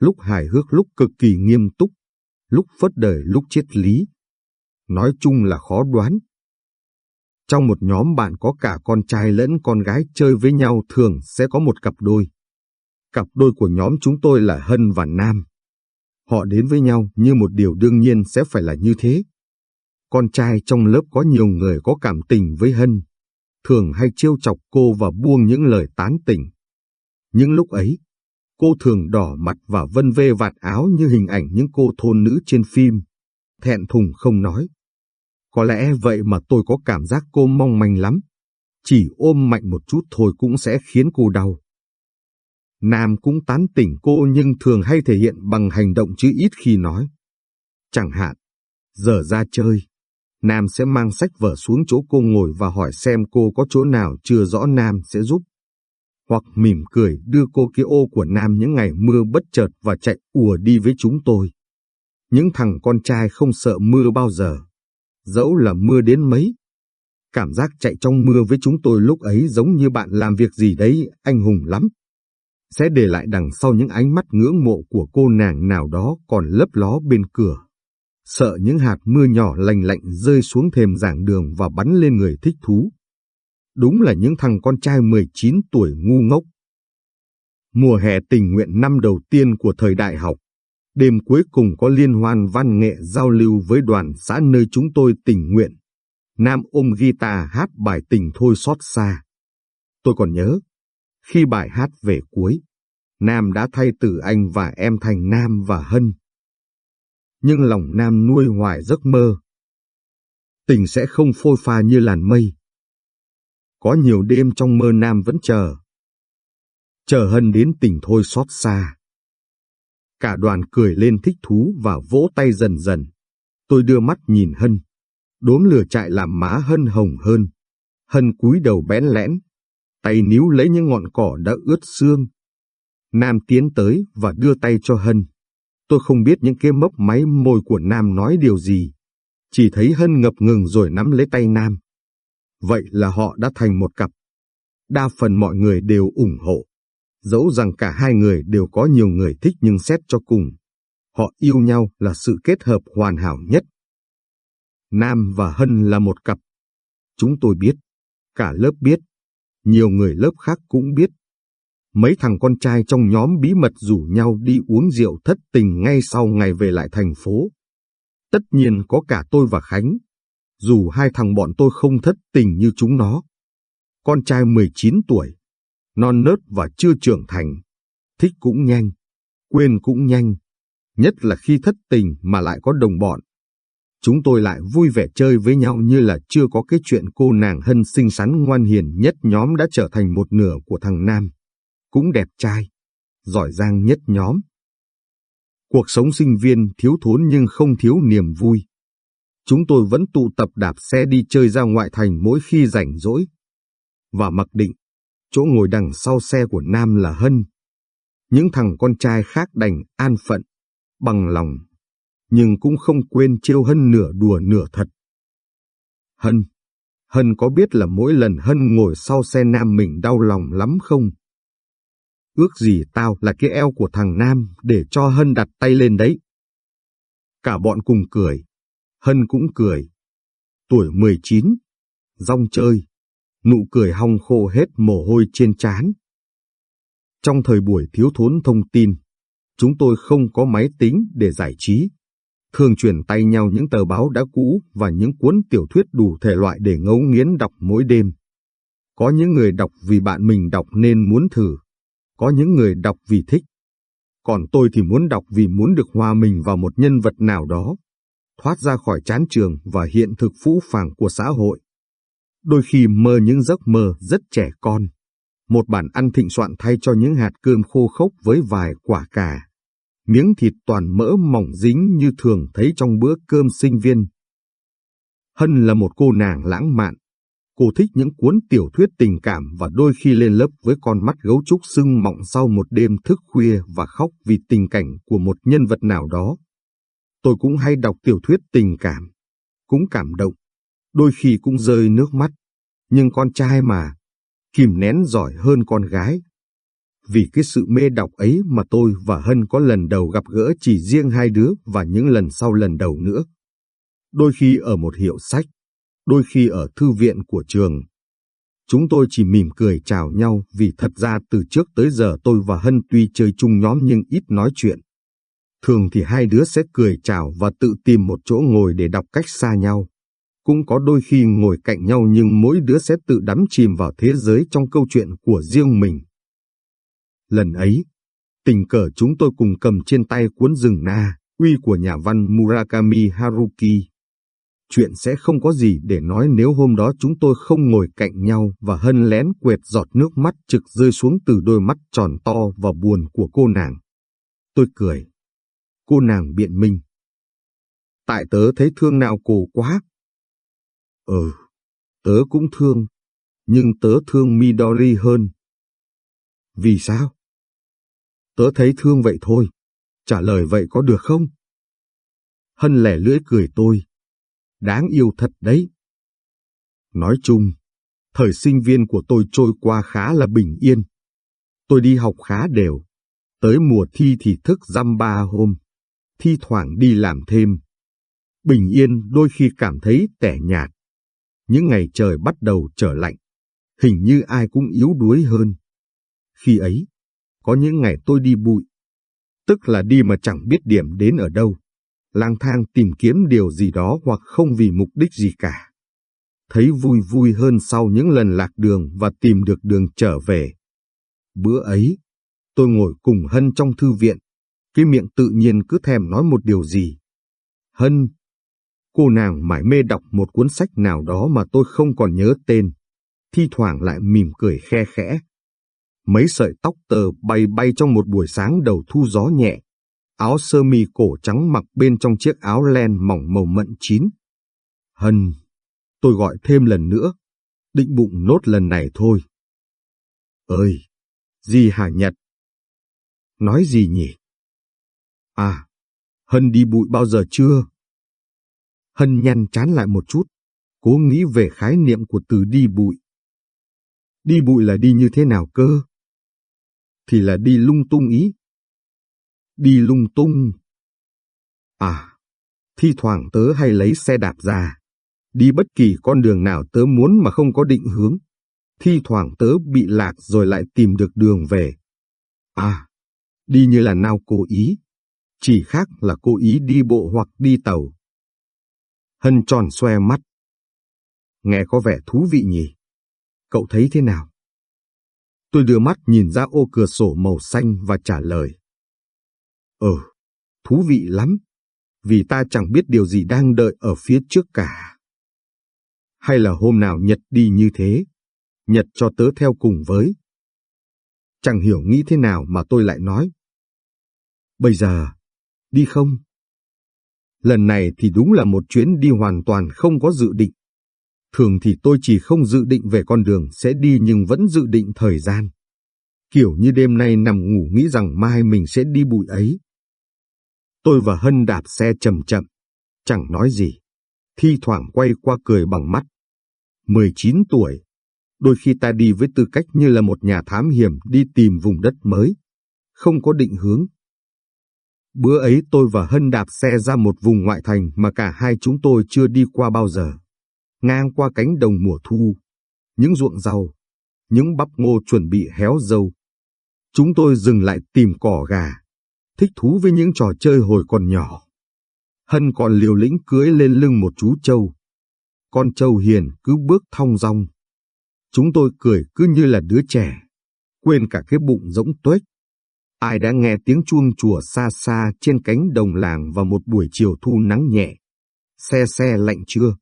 lúc hài hước lúc cực kỳ nghiêm túc, lúc phất đời lúc triết lý. Nói chung là khó đoán. Trong một nhóm bạn có cả con trai lẫn con gái chơi với nhau thường sẽ có một cặp đôi. Cặp đôi của nhóm chúng tôi là Hân và Nam. Họ đến với nhau như một điều đương nhiên sẽ phải là như thế. Con trai trong lớp có nhiều người có cảm tình với Hân, thường hay trêu chọc cô và buông những lời tán tỉnh. Những lúc ấy, Cô thường đỏ mặt và vân vê vạt áo như hình ảnh những cô thôn nữ trên phim. Thẹn thùng không nói. Có lẽ vậy mà tôi có cảm giác cô mong manh lắm. Chỉ ôm mạnh một chút thôi cũng sẽ khiến cô đau. Nam cũng tán tỉnh cô nhưng thường hay thể hiện bằng hành động chứ ít khi nói. Chẳng hạn, giờ ra chơi, Nam sẽ mang sách vở xuống chỗ cô ngồi và hỏi xem cô có chỗ nào chưa rõ Nam sẽ giúp. Hoặc mỉm cười đưa cô kia ô của Nam những ngày mưa bất chợt và chạy ùa đi với chúng tôi. Những thằng con trai không sợ mưa bao giờ, dẫu là mưa đến mấy. Cảm giác chạy trong mưa với chúng tôi lúc ấy giống như bạn làm việc gì đấy, anh hùng lắm. Sẽ để lại đằng sau những ánh mắt ngưỡng mộ của cô nàng nào đó còn lấp ló bên cửa sợ những hạt mưa nhỏ lành lạnh rơi xuống thềm giảng đường và bắn lên người thích thú. Đúng là những thằng con trai 19 tuổi ngu ngốc. Mùa hè tình nguyện năm đầu tiên của thời đại học, đêm cuối cùng có liên hoan văn nghệ giao lưu với đoàn xã nơi chúng tôi tình nguyện. Nam ôm guitar hát bài tình thôi xót xa. Tôi còn nhớ, khi bài hát về cuối, Nam đã thay từ anh và em thành Nam và Hân nhưng lòng Nam nuôi hoài giấc mơ. Tình sẽ không phôi pha như làn mây. Có nhiều đêm trong mơ Nam vẫn chờ. Chờ Hân đến tình thôi xót xa. Cả đoàn cười lên thích thú và vỗ tay dần dần. Tôi đưa mắt nhìn Hân. Đốm lửa chạy làm má Hân hồng hơn. Hân cúi đầu bén lẽn. Tay níu lấy những ngọn cỏ đã ướt xương. Nam tiến tới và đưa tay cho Hân. Tôi không biết những cái mấp máy môi của Nam nói điều gì. Chỉ thấy Hân ngập ngừng rồi nắm lấy tay Nam. Vậy là họ đã thành một cặp. Đa phần mọi người đều ủng hộ. Dẫu rằng cả hai người đều có nhiều người thích nhưng xét cho cùng. Họ yêu nhau là sự kết hợp hoàn hảo nhất. Nam và Hân là một cặp. Chúng tôi biết. Cả lớp biết. Nhiều người lớp khác cũng biết. Mấy thằng con trai trong nhóm bí mật rủ nhau đi uống rượu thất tình ngay sau ngày về lại thành phố. Tất nhiên có cả tôi và Khánh. Dù hai thằng bọn tôi không thất tình như chúng nó. Con trai 19 tuổi, non nớt và chưa trưởng thành. Thích cũng nhanh, quên cũng nhanh. Nhất là khi thất tình mà lại có đồng bọn. Chúng tôi lại vui vẻ chơi với nhau như là chưa có cái chuyện cô nàng hân xinh xắn ngoan hiền nhất nhóm đã trở thành một nửa của thằng Nam cũng đẹp trai, giỏi giang nhất nhóm. Cuộc sống sinh viên thiếu thốn nhưng không thiếu niềm vui. Chúng tôi vẫn tụ tập đạp xe đi chơi ra ngoại thành mỗi khi rảnh rỗi. Và mặc định, chỗ ngồi đằng sau xe của Nam là Hân. Những thằng con trai khác đành an phận, bằng lòng, nhưng cũng không quên trêu Hân nửa đùa nửa thật. Hân, Hân có biết là mỗi lần Hân ngồi sau xe Nam mình đau lòng lắm không? ước gì tao là cái eo của thằng Nam để cho Hân đặt tay lên đấy. Cả bọn cùng cười, Hân cũng cười. Tuổi 19, rong chơi, nụ cười hong khô hết mồ hôi trên trán. Trong thời buổi thiếu thốn thông tin, chúng tôi không có máy tính để giải trí. Thường chuyển tay nhau những tờ báo đã cũ và những cuốn tiểu thuyết đủ thể loại để ngấu nghiến đọc mỗi đêm. Có những người đọc vì bạn mình đọc nên muốn thử, có những người đọc vì thích, còn tôi thì muốn đọc vì muốn được hòa mình vào một nhân vật nào đó, thoát ra khỏi chán trường và hiện thực phũ phàng của xã hội. Đôi khi mơ những giấc mơ rất trẻ con, một bản ăn thịnh soạn thay cho những hạt cơm khô khốc với vài quả cà, miếng thịt toàn mỡ mỏng dính như thường thấy trong bữa cơm sinh viên. Hân là một cô nàng lãng mạn, Cô thích những cuốn tiểu thuyết tình cảm và đôi khi lên lớp với con mắt gấu trúc sưng mọng sau một đêm thức khuya và khóc vì tình cảnh của một nhân vật nào đó. Tôi cũng hay đọc tiểu thuyết tình cảm, cũng cảm động, đôi khi cũng rơi nước mắt. Nhưng con trai mà, kìm nén giỏi hơn con gái. Vì cái sự mê đọc ấy mà tôi và Hân có lần đầu gặp gỡ chỉ riêng hai đứa và những lần sau lần đầu nữa. Đôi khi ở một hiệu sách, đôi khi ở thư viện của trường. Chúng tôi chỉ mỉm cười chào nhau vì thật ra từ trước tới giờ tôi và Hân tuy chơi chung nhóm nhưng ít nói chuyện. Thường thì hai đứa sẽ cười chào và tự tìm một chỗ ngồi để đọc cách xa nhau. Cũng có đôi khi ngồi cạnh nhau nhưng mỗi đứa sẽ tự đắm chìm vào thế giới trong câu chuyện của riêng mình. Lần ấy, Tình cờ chúng tôi cùng cầm trên tay cuốn rừng na, uy của nhà văn Murakami Haruki. Chuyện sẽ không có gì để nói nếu hôm đó chúng tôi không ngồi cạnh nhau và hân lén quẹt giọt nước mắt trực rơi xuống từ đôi mắt tròn to và buồn của cô nàng. Tôi cười. Cô nàng biện minh. Tại tớ thấy thương nào cổ quá. Ừ, tớ cũng thương, nhưng tớ thương Midori hơn. Vì sao? Tớ thấy thương vậy thôi, trả lời vậy có được không? Hân lẻ lưỡi cười tôi. Đáng yêu thật đấy. Nói chung, thời sinh viên của tôi trôi qua khá là bình yên. Tôi đi học khá đều. Tới mùa thi thì thức dăm ba hôm. Thi thoảng đi làm thêm. Bình yên đôi khi cảm thấy tẻ nhạt. Những ngày trời bắt đầu trở lạnh. Hình như ai cũng yếu đuối hơn. Khi ấy, có những ngày tôi đi bụi. Tức là đi mà chẳng biết điểm đến ở đâu lang thang tìm kiếm điều gì đó hoặc không vì mục đích gì cả. Thấy vui vui hơn sau những lần lạc đường và tìm được đường trở về. Bữa ấy, tôi ngồi cùng Hân trong thư viện, cái miệng tự nhiên cứ thèm nói một điều gì. Hân, cô nàng mải mê đọc một cuốn sách nào đó mà tôi không còn nhớ tên, thi thoảng lại mỉm cười khe khẽ. Mấy sợi tóc tờ bay bay trong một buổi sáng đầu thu gió nhẹ, áo sơ mi cổ trắng mặc bên trong chiếc áo len mỏng màu mận chín. Hân, tôi gọi thêm lần nữa, định bụng nốt lần này thôi. Ơi, gì hả Nhật? Nói gì nhỉ? À, Hân đi bụi bao giờ chưa? Hân nhăn chán lại một chút, cố nghĩ về khái niệm của từ đi bụi. Đi bụi là đi như thế nào cơ? Thì là đi lung tung ý đi lung tung. À, thi thoảng tớ hay lấy xe đạp ra, đi bất kỳ con đường nào tớ muốn mà không có định hướng. Thi thoảng tớ bị lạc rồi lại tìm được đường về. À, đi như là nào cố ý, chỉ khác là cố ý đi bộ hoặc đi tàu. Hân tròn xoe mắt. Nghe có vẻ thú vị nhỉ? Cậu thấy thế nào? Tôi đưa mắt nhìn ra ô cửa sổ màu xanh và trả lời. Ờ, thú vị lắm, vì ta chẳng biết điều gì đang đợi ở phía trước cả. Hay là hôm nào Nhật đi như thế, Nhật cho tớ theo cùng với. Chẳng hiểu nghĩ thế nào mà tôi lại nói. Bây giờ, đi không? Lần này thì đúng là một chuyến đi hoàn toàn không có dự định. Thường thì tôi chỉ không dự định về con đường sẽ đi nhưng vẫn dự định thời gian. Kiểu như đêm nay nằm ngủ nghĩ rằng mai mình sẽ đi bụi ấy. Tôi và Hân đạp xe chậm chậm, chẳng nói gì, thi thoảng quay qua cười bằng mắt. 19 tuổi, đôi khi ta đi với tư cách như là một nhà thám hiểm đi tìm vùng đất mới, không có định hướng. Bữa ấy tôi và Hân đạp xe ra một vùng ngoại thành mà cả hai chúng tôi chưa đi qua bao giờ. Ngang qua cánh đồng mùa thu, những ruộng rau, những bắp ngô chuẩn bị héo dâu. Chúng tôi dừng lại tìm cỏ gà, thích thú với những trò chơi hồi còn nhỏ. Hân còn liều lĩnh cưới lên lưng một chú trâu. Con trâu hiền cứ bước thong dong. Chúng tôi cười cứ như là đứa trẻ, quên cả cái bụng rỗng tuếch. Ai đã nghe tiếng chuông chùa xa xa trên cánh đồng làng vào một buổi chiều thu nắng nhẹ? Xe xe lạnh chưa?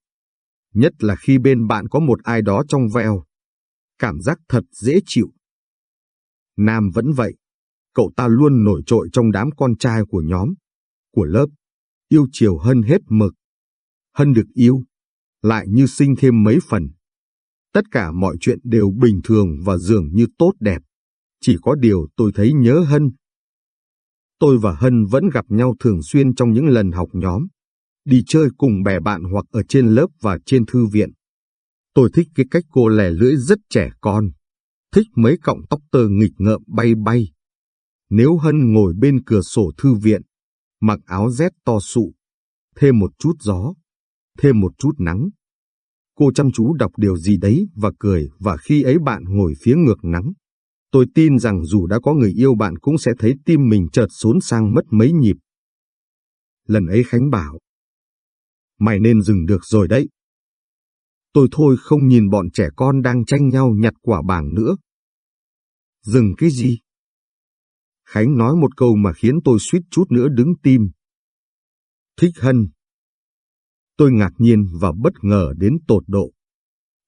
Nhất là khi bên bạn có một ai đó trong veo. Cảm giác thật dễ chịu. Nam vẫn vậy cậu ta luôn nổi trội trong đám con trai của nhóm, của lớp, yêu chiều Hân hết mực. Hân được yêu, lại như sinh thêm mấy phần. Tất cả mọi chuyện đều bình thường và dường như tốt đẹp. Chỉ có điều tôi thấy nhớ Hân. Tôi và Hân vẫn gặp nhau thường xuyên trong những lần học nhóm, đi chơi cùng bè bạn hoặc ở trên lớp và trên thư viện. Tôi thích cái cách cô lẻ lưỡi rất trẻ con, thích mấy cọng tóc tơ nghịch ngợm bay bay, nếu Hân ngồi bên cửa sổ thư viện, mặc áo rét to sụ, thêm một chút gió, thêm một chút nắng. Cô chăm chú đọc điều gì đấy và cười và khi ấy bạn ngồi phía ngược nắng. Tôi tin rằng dù đã có người yêu bạn cũng sẽ thấy tim mình chợt xốn sang mất mấy nhịp. Lần ấy Khánh bảo, mày nên dừng được rồi đấy. Tôi thôi không nhìn bọn trẻ con đang tranh nhau nhặt quả bảng nữa. Dừng cái gì? Khánh nói một câu mà khiến tôi suýt chút nữa đứng tim. Thích Hân. Tôi ngạc nhiên và bất ngờ đến tột độ.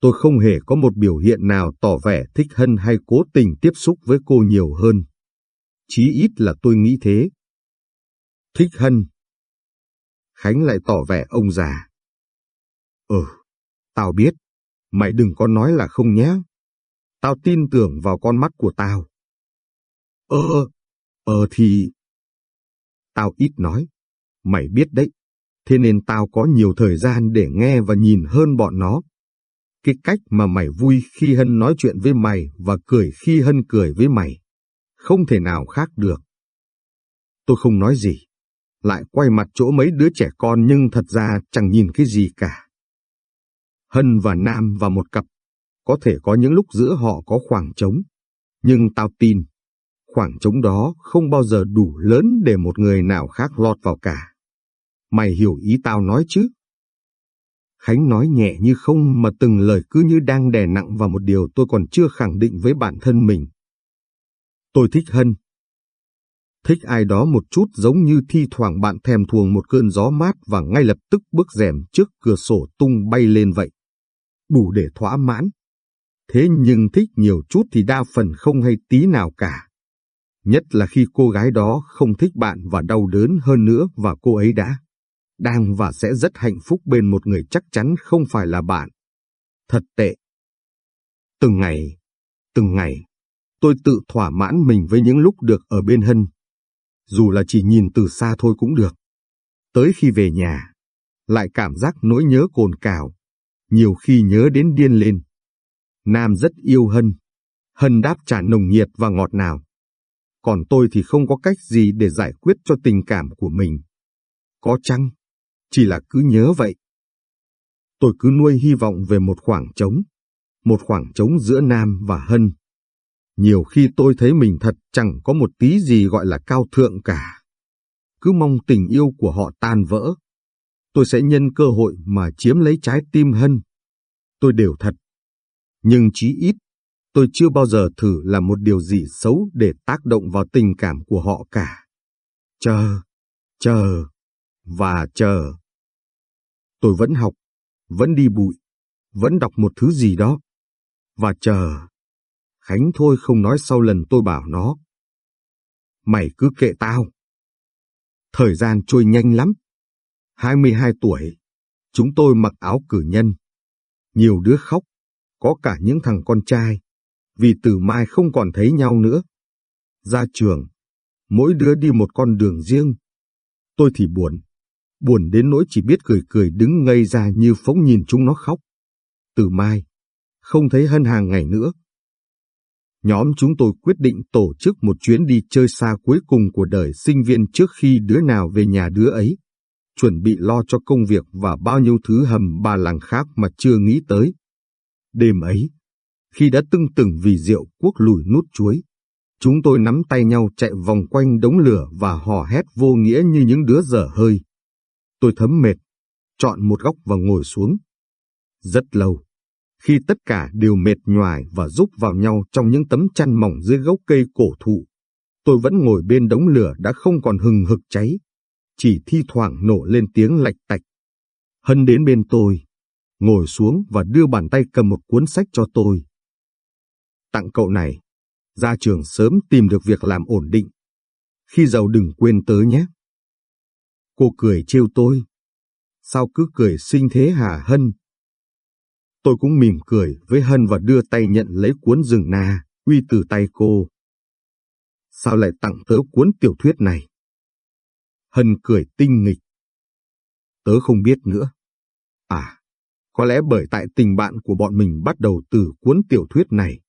Tôi không hề có một biểu hiện nào tỏ vẻ thích Hân hay cố tình tiếp xúc với cô nhiều hơn. Chí ít là tôi nghĩ thế. Thích Hân. Khánh lại tỏ vẻ ông già. Ừ, tao biết. Mày đừng có nói là không nhé. Tao tin tưởng vào con mắt của tao. Ờ, ờ thì... Tao ít nói. Mày biết đấy. Thế nên tao có nhiều thời gian để nghe và nhìn hơn bọn nó. Cái cách mà mày vui khi Hân nói chuyện với mày và cười khi Hân cười với mày. Không thể nào khác được. Tôi không nói gì. Lại quay mặt chỗ mấy đứa trẻ con nhưng thật ra chẳng nhìn cái gì cả. Hân và Nam và một cặp. Có thể có những lúc giữa họ có khoảng trống. Nhưng tao tin, khoảng trống đó không bao giờ đủ lớn để một người nào khác lọt vào cả. Mày hiểu ý tao nói chứ? Khánh nói nhẹ như không mà từng lời cứ như đang đè nặng vào một điều tôi còn chưa khẳng định với bản thân mình. Tôi thích Hân. Thích ai đó một chút giống như thi thoảng bạn thèm thuồng một cơn gió mát và ngay lập tức bước rèm trước cửa sổ tung bay lên vậy. Đủ để thỏa mãn. Thế nhưng thích nhiều chút thì đa phần không hay tí nào cả. Nhất là khi cô gái đó không thích bạn và đau đớn hơn nữa và cô ấy đã đang và sẽ rất hạnh phúc bên một người chắc chắn không phải là bạn. Thật tệ. Từng ngày, từng ngày, tôi tự thỏa mãn mình với những lúc được ở bên Hân. Dù là chỉ nhìn từ xa thôi cũng được. Tới khi về nhà, lại cảm giác nỗi nhớ cồn cào, nhiều khi nhớ đến điên lên. Nam rất yêu Hân, Hân đáp trả nồng nhiệt và ngọt ngào. Còn tôi thì không có cách gì để giải quyết cho tình cảm của mình. Có chăng? chỉ là cứ nhớ vậy. Tôi cứ nuôi hy vọng về một khoảng trống, một khoảng trống giữa Nam và Hân. Nhiều khi tôi thấy mình thật chẳng có một tí gì gọi là cao thượng cả. Cứ mong tình yêu của họ tan vỡ. Tôi sẽ nhân cơ hội mà chiếm lấy trái tim Hân. Tôi đều thật. Nhưng chí ít, tôi chưa bao giờ thử làm một điều gì xấu để tác động vào tình cảm của họ cả. Chờ, chờ, và chờ. Tôi vẫn học, vẫn đi bụi, vẫn đọc một thứ gì đó. Và chờ. Khánh thôi không nói sau lần tôi bảo nó. Mày cứ kệ tao. Thời gian trôi nhanh lắm. 22 tuổi, chúng tôi mặc áo cử nhân. Nhiều đứa khóc, có cả những thằng con trai, vì từ mai không còn thấy nhau nữa. Ra trường, mỗi đứa đi một con đường riêng. Tôi thì buồn, buồn đến nỗi chỉ biết cười cười đứng ngây ra như phóng nhìn chúng nó khóc. Từ mai, không thấy hân hàng ngày nữa. Nhóm chúng tôi quyết định tổ chức một chuyến đi chơi xa cuối cùng của đời sinh viên trước khi đứa nào về nhà đứa ấy, chuẩn bị lo cho công việc và bao nhiêu thứ hầm bà làng khác mà chưa nghĩ tới. Đêm ấy, khi đã tưng từng vì rượu quốc lùi nút chuối, chúng tôi nắm tay nhau chạy vòng quanh đống lửa và hò hét vô nghĩa như những đứa dở hơi. Tôi thấm mệt, chọn một góc và ngồi xuống. Rất lâu, khi tất cả đều mệt nhoài và rúc vào nhau trong những tấm chăn mỏng dưới gốc cây cổ thụ, tôi vẫn ngồi bên đống lửa đã không còn hừng hực cháy, chỉ thi thoảng nổ lên tiếng lạch tạch. Hân đến bên tôi, ngồi xuống và đưa bàn tay cầm một cuốn sách cho tôi. Tặng cậu này, ra trường sớm tìm được việc làm ổn định. Khi giàu đừng quên tớ nhé. Cô cười trêu tôi. Sao cứ cười xinh thế hả Hân? Tôi cũng mỉm cười với Hân và đưa tay nhận lấy cuốn rừng na, uy từ tay cô. Sao lại tặng tớ cuốn tiểu thuyết này? Hân cười tinh nghịch. Tớ không biết nữa. À, có lẽ bởi tại tình bạn của bọn mình bắt đầu từ cuốn tiểu thuyết này.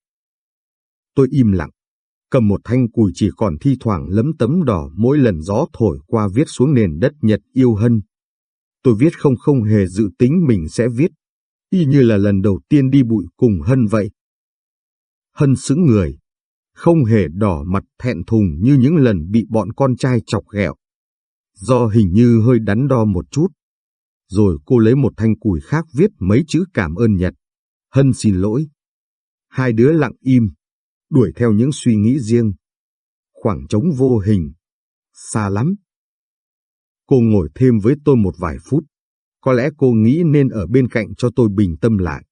Tôi im lặng cầm một thanh cùi chỉ còn thi thoảng lấm tấm đỏ mỗi lần gió thổi qua viết xuống nền đất nhật yêu hân. Tôi viết không không hề dự tính mình sẽ viết, y như là lần đầu tiên đi bụi cùng Hân vậy. Hân sững người, không hề đỏ mặt thẹn thùng như những lần bị bọn con trai chọc ghẹo. Do hình như hơi đắn đo một chút. Rồi cô lấy một thanh củi khác viết mấy chữ cảm ơn Nhật. Hân xin lỗi. Hai đứa lặng im, đuổi theo những suy nghĩ riêng. khoảng trống vô hình. Xa lắm. Cô ngồi thêm với tôi một vài phút. Có lẽ cô nghĩ nên ở bên cạnh cho tôi bình tâm lại.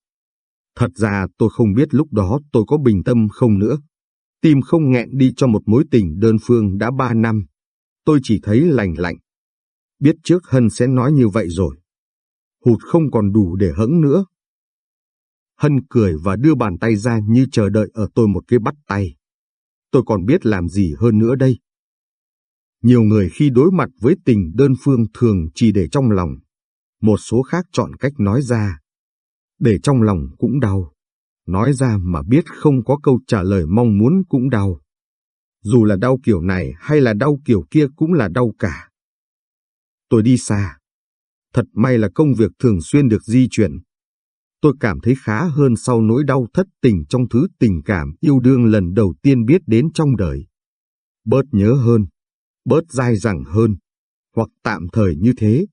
Thật ra tôi không biết lúc đó tôi có bình tâm không nữa. Tim không nghẹn đi cho một mối tình đơn phương đã ba năm. Tôi chỉ thấy lành lạnh. Biết trước Hân sẽ nói như vậy rồi. Hụt không còn đủ để hững nữa. Hân cười và đưa bàn tay ra như chờ đợi ở tôi một cái bắt tay. Tôi còn biết làm gì hơn nữa đây. Nhiều người khi đối mặt với tình đơn phương thường chỉ để trong lòng. Một số khác chọn cách nói ra. Để trong lòng cũng đau. Nói ra mà biết không có câu trả lời mong muốn cũng đau. Dù là đau kiểu này hay là đau kiểu kia cũng là đau cả. Tôi đi xa. Thật may là công việc thường xuyên được di chuyển. Tôi cảm thấy khá hơn sau nỗi đau thất tình trong thứ tình cảm yêu đương lần đầu tiên biết đến trong đời. Bớt nhớ hơn, bớt dai dẳng hơn, hoặc tạm thời như thế.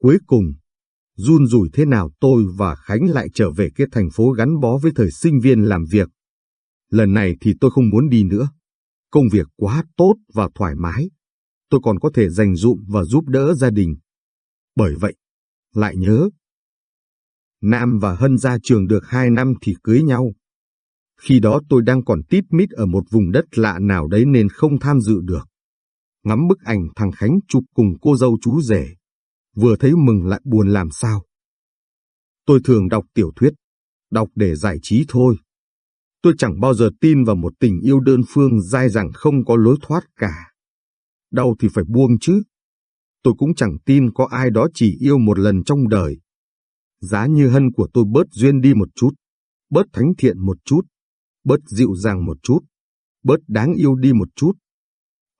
Cuối cùng, run rủi thế nào tôi và Khánh lại trở về cái thành phố gắn bó với thời sinh viên làm việc. Lần này thì tôi không muốn đi nữa. Công việc quá tốt và thoải mái. Tôi còn có thể dành dụm và giúp đỡ gia đình. Bởi vậy, lại nhớ. Nam và Hân ra trường được hai năm thì cưới nhau. Khi đó tôi đang còn tít mít ở một vùng đất lạ nào đấy nên không tham dự được. Ngắm bức ảnh thằng Khánh chụp cùng cô dâu chú rể. Vừa thấy mừng lại buồn làm sao. Tôi thường đọc tiểu thuyết, đọc để giải trí thôi. Tôi chẳng bao giờ tin vào một tình yêu đơn phương dai dẳng không có lối thoát cả. Đau thì phải buông chứ. Tôi cũng chẳng tin có ai đó chỉ yêu một lần trong đời. Giá như hân của tôi bớt duyên đi một chút, bớt thánh thiện một chút, bớt dịu dàng một chút, bớt đáng yêu đi một chút.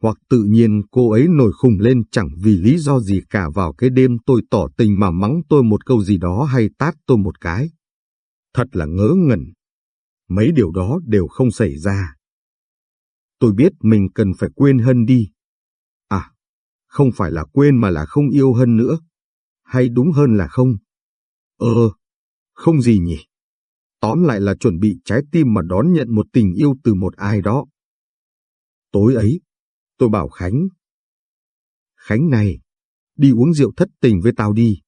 Hoặc tự nhiên cô ấy nổi khùng lên chẳng vì lý do gì cả vào cái đêm tôi tỏ tình mà mắng tôi một câu gì đó hay tát tôi một cái. Thật là ngớ ngẩn. Mấy điều đó đều không xảy ra. Tôi biết mình cần phải quên Hân đi. À, không phải là quên mà là không yêu Hân nữa. Hay đúng hơn là không. Ờ, không gì nhỉ. Tóm lại là chuẩn bị trái tim mà đón nhận một tình yêu từ một ai đó. Tối ấy, tôi bảo Khánh. Khánh này, đi uống rượu thất tình với tao đi.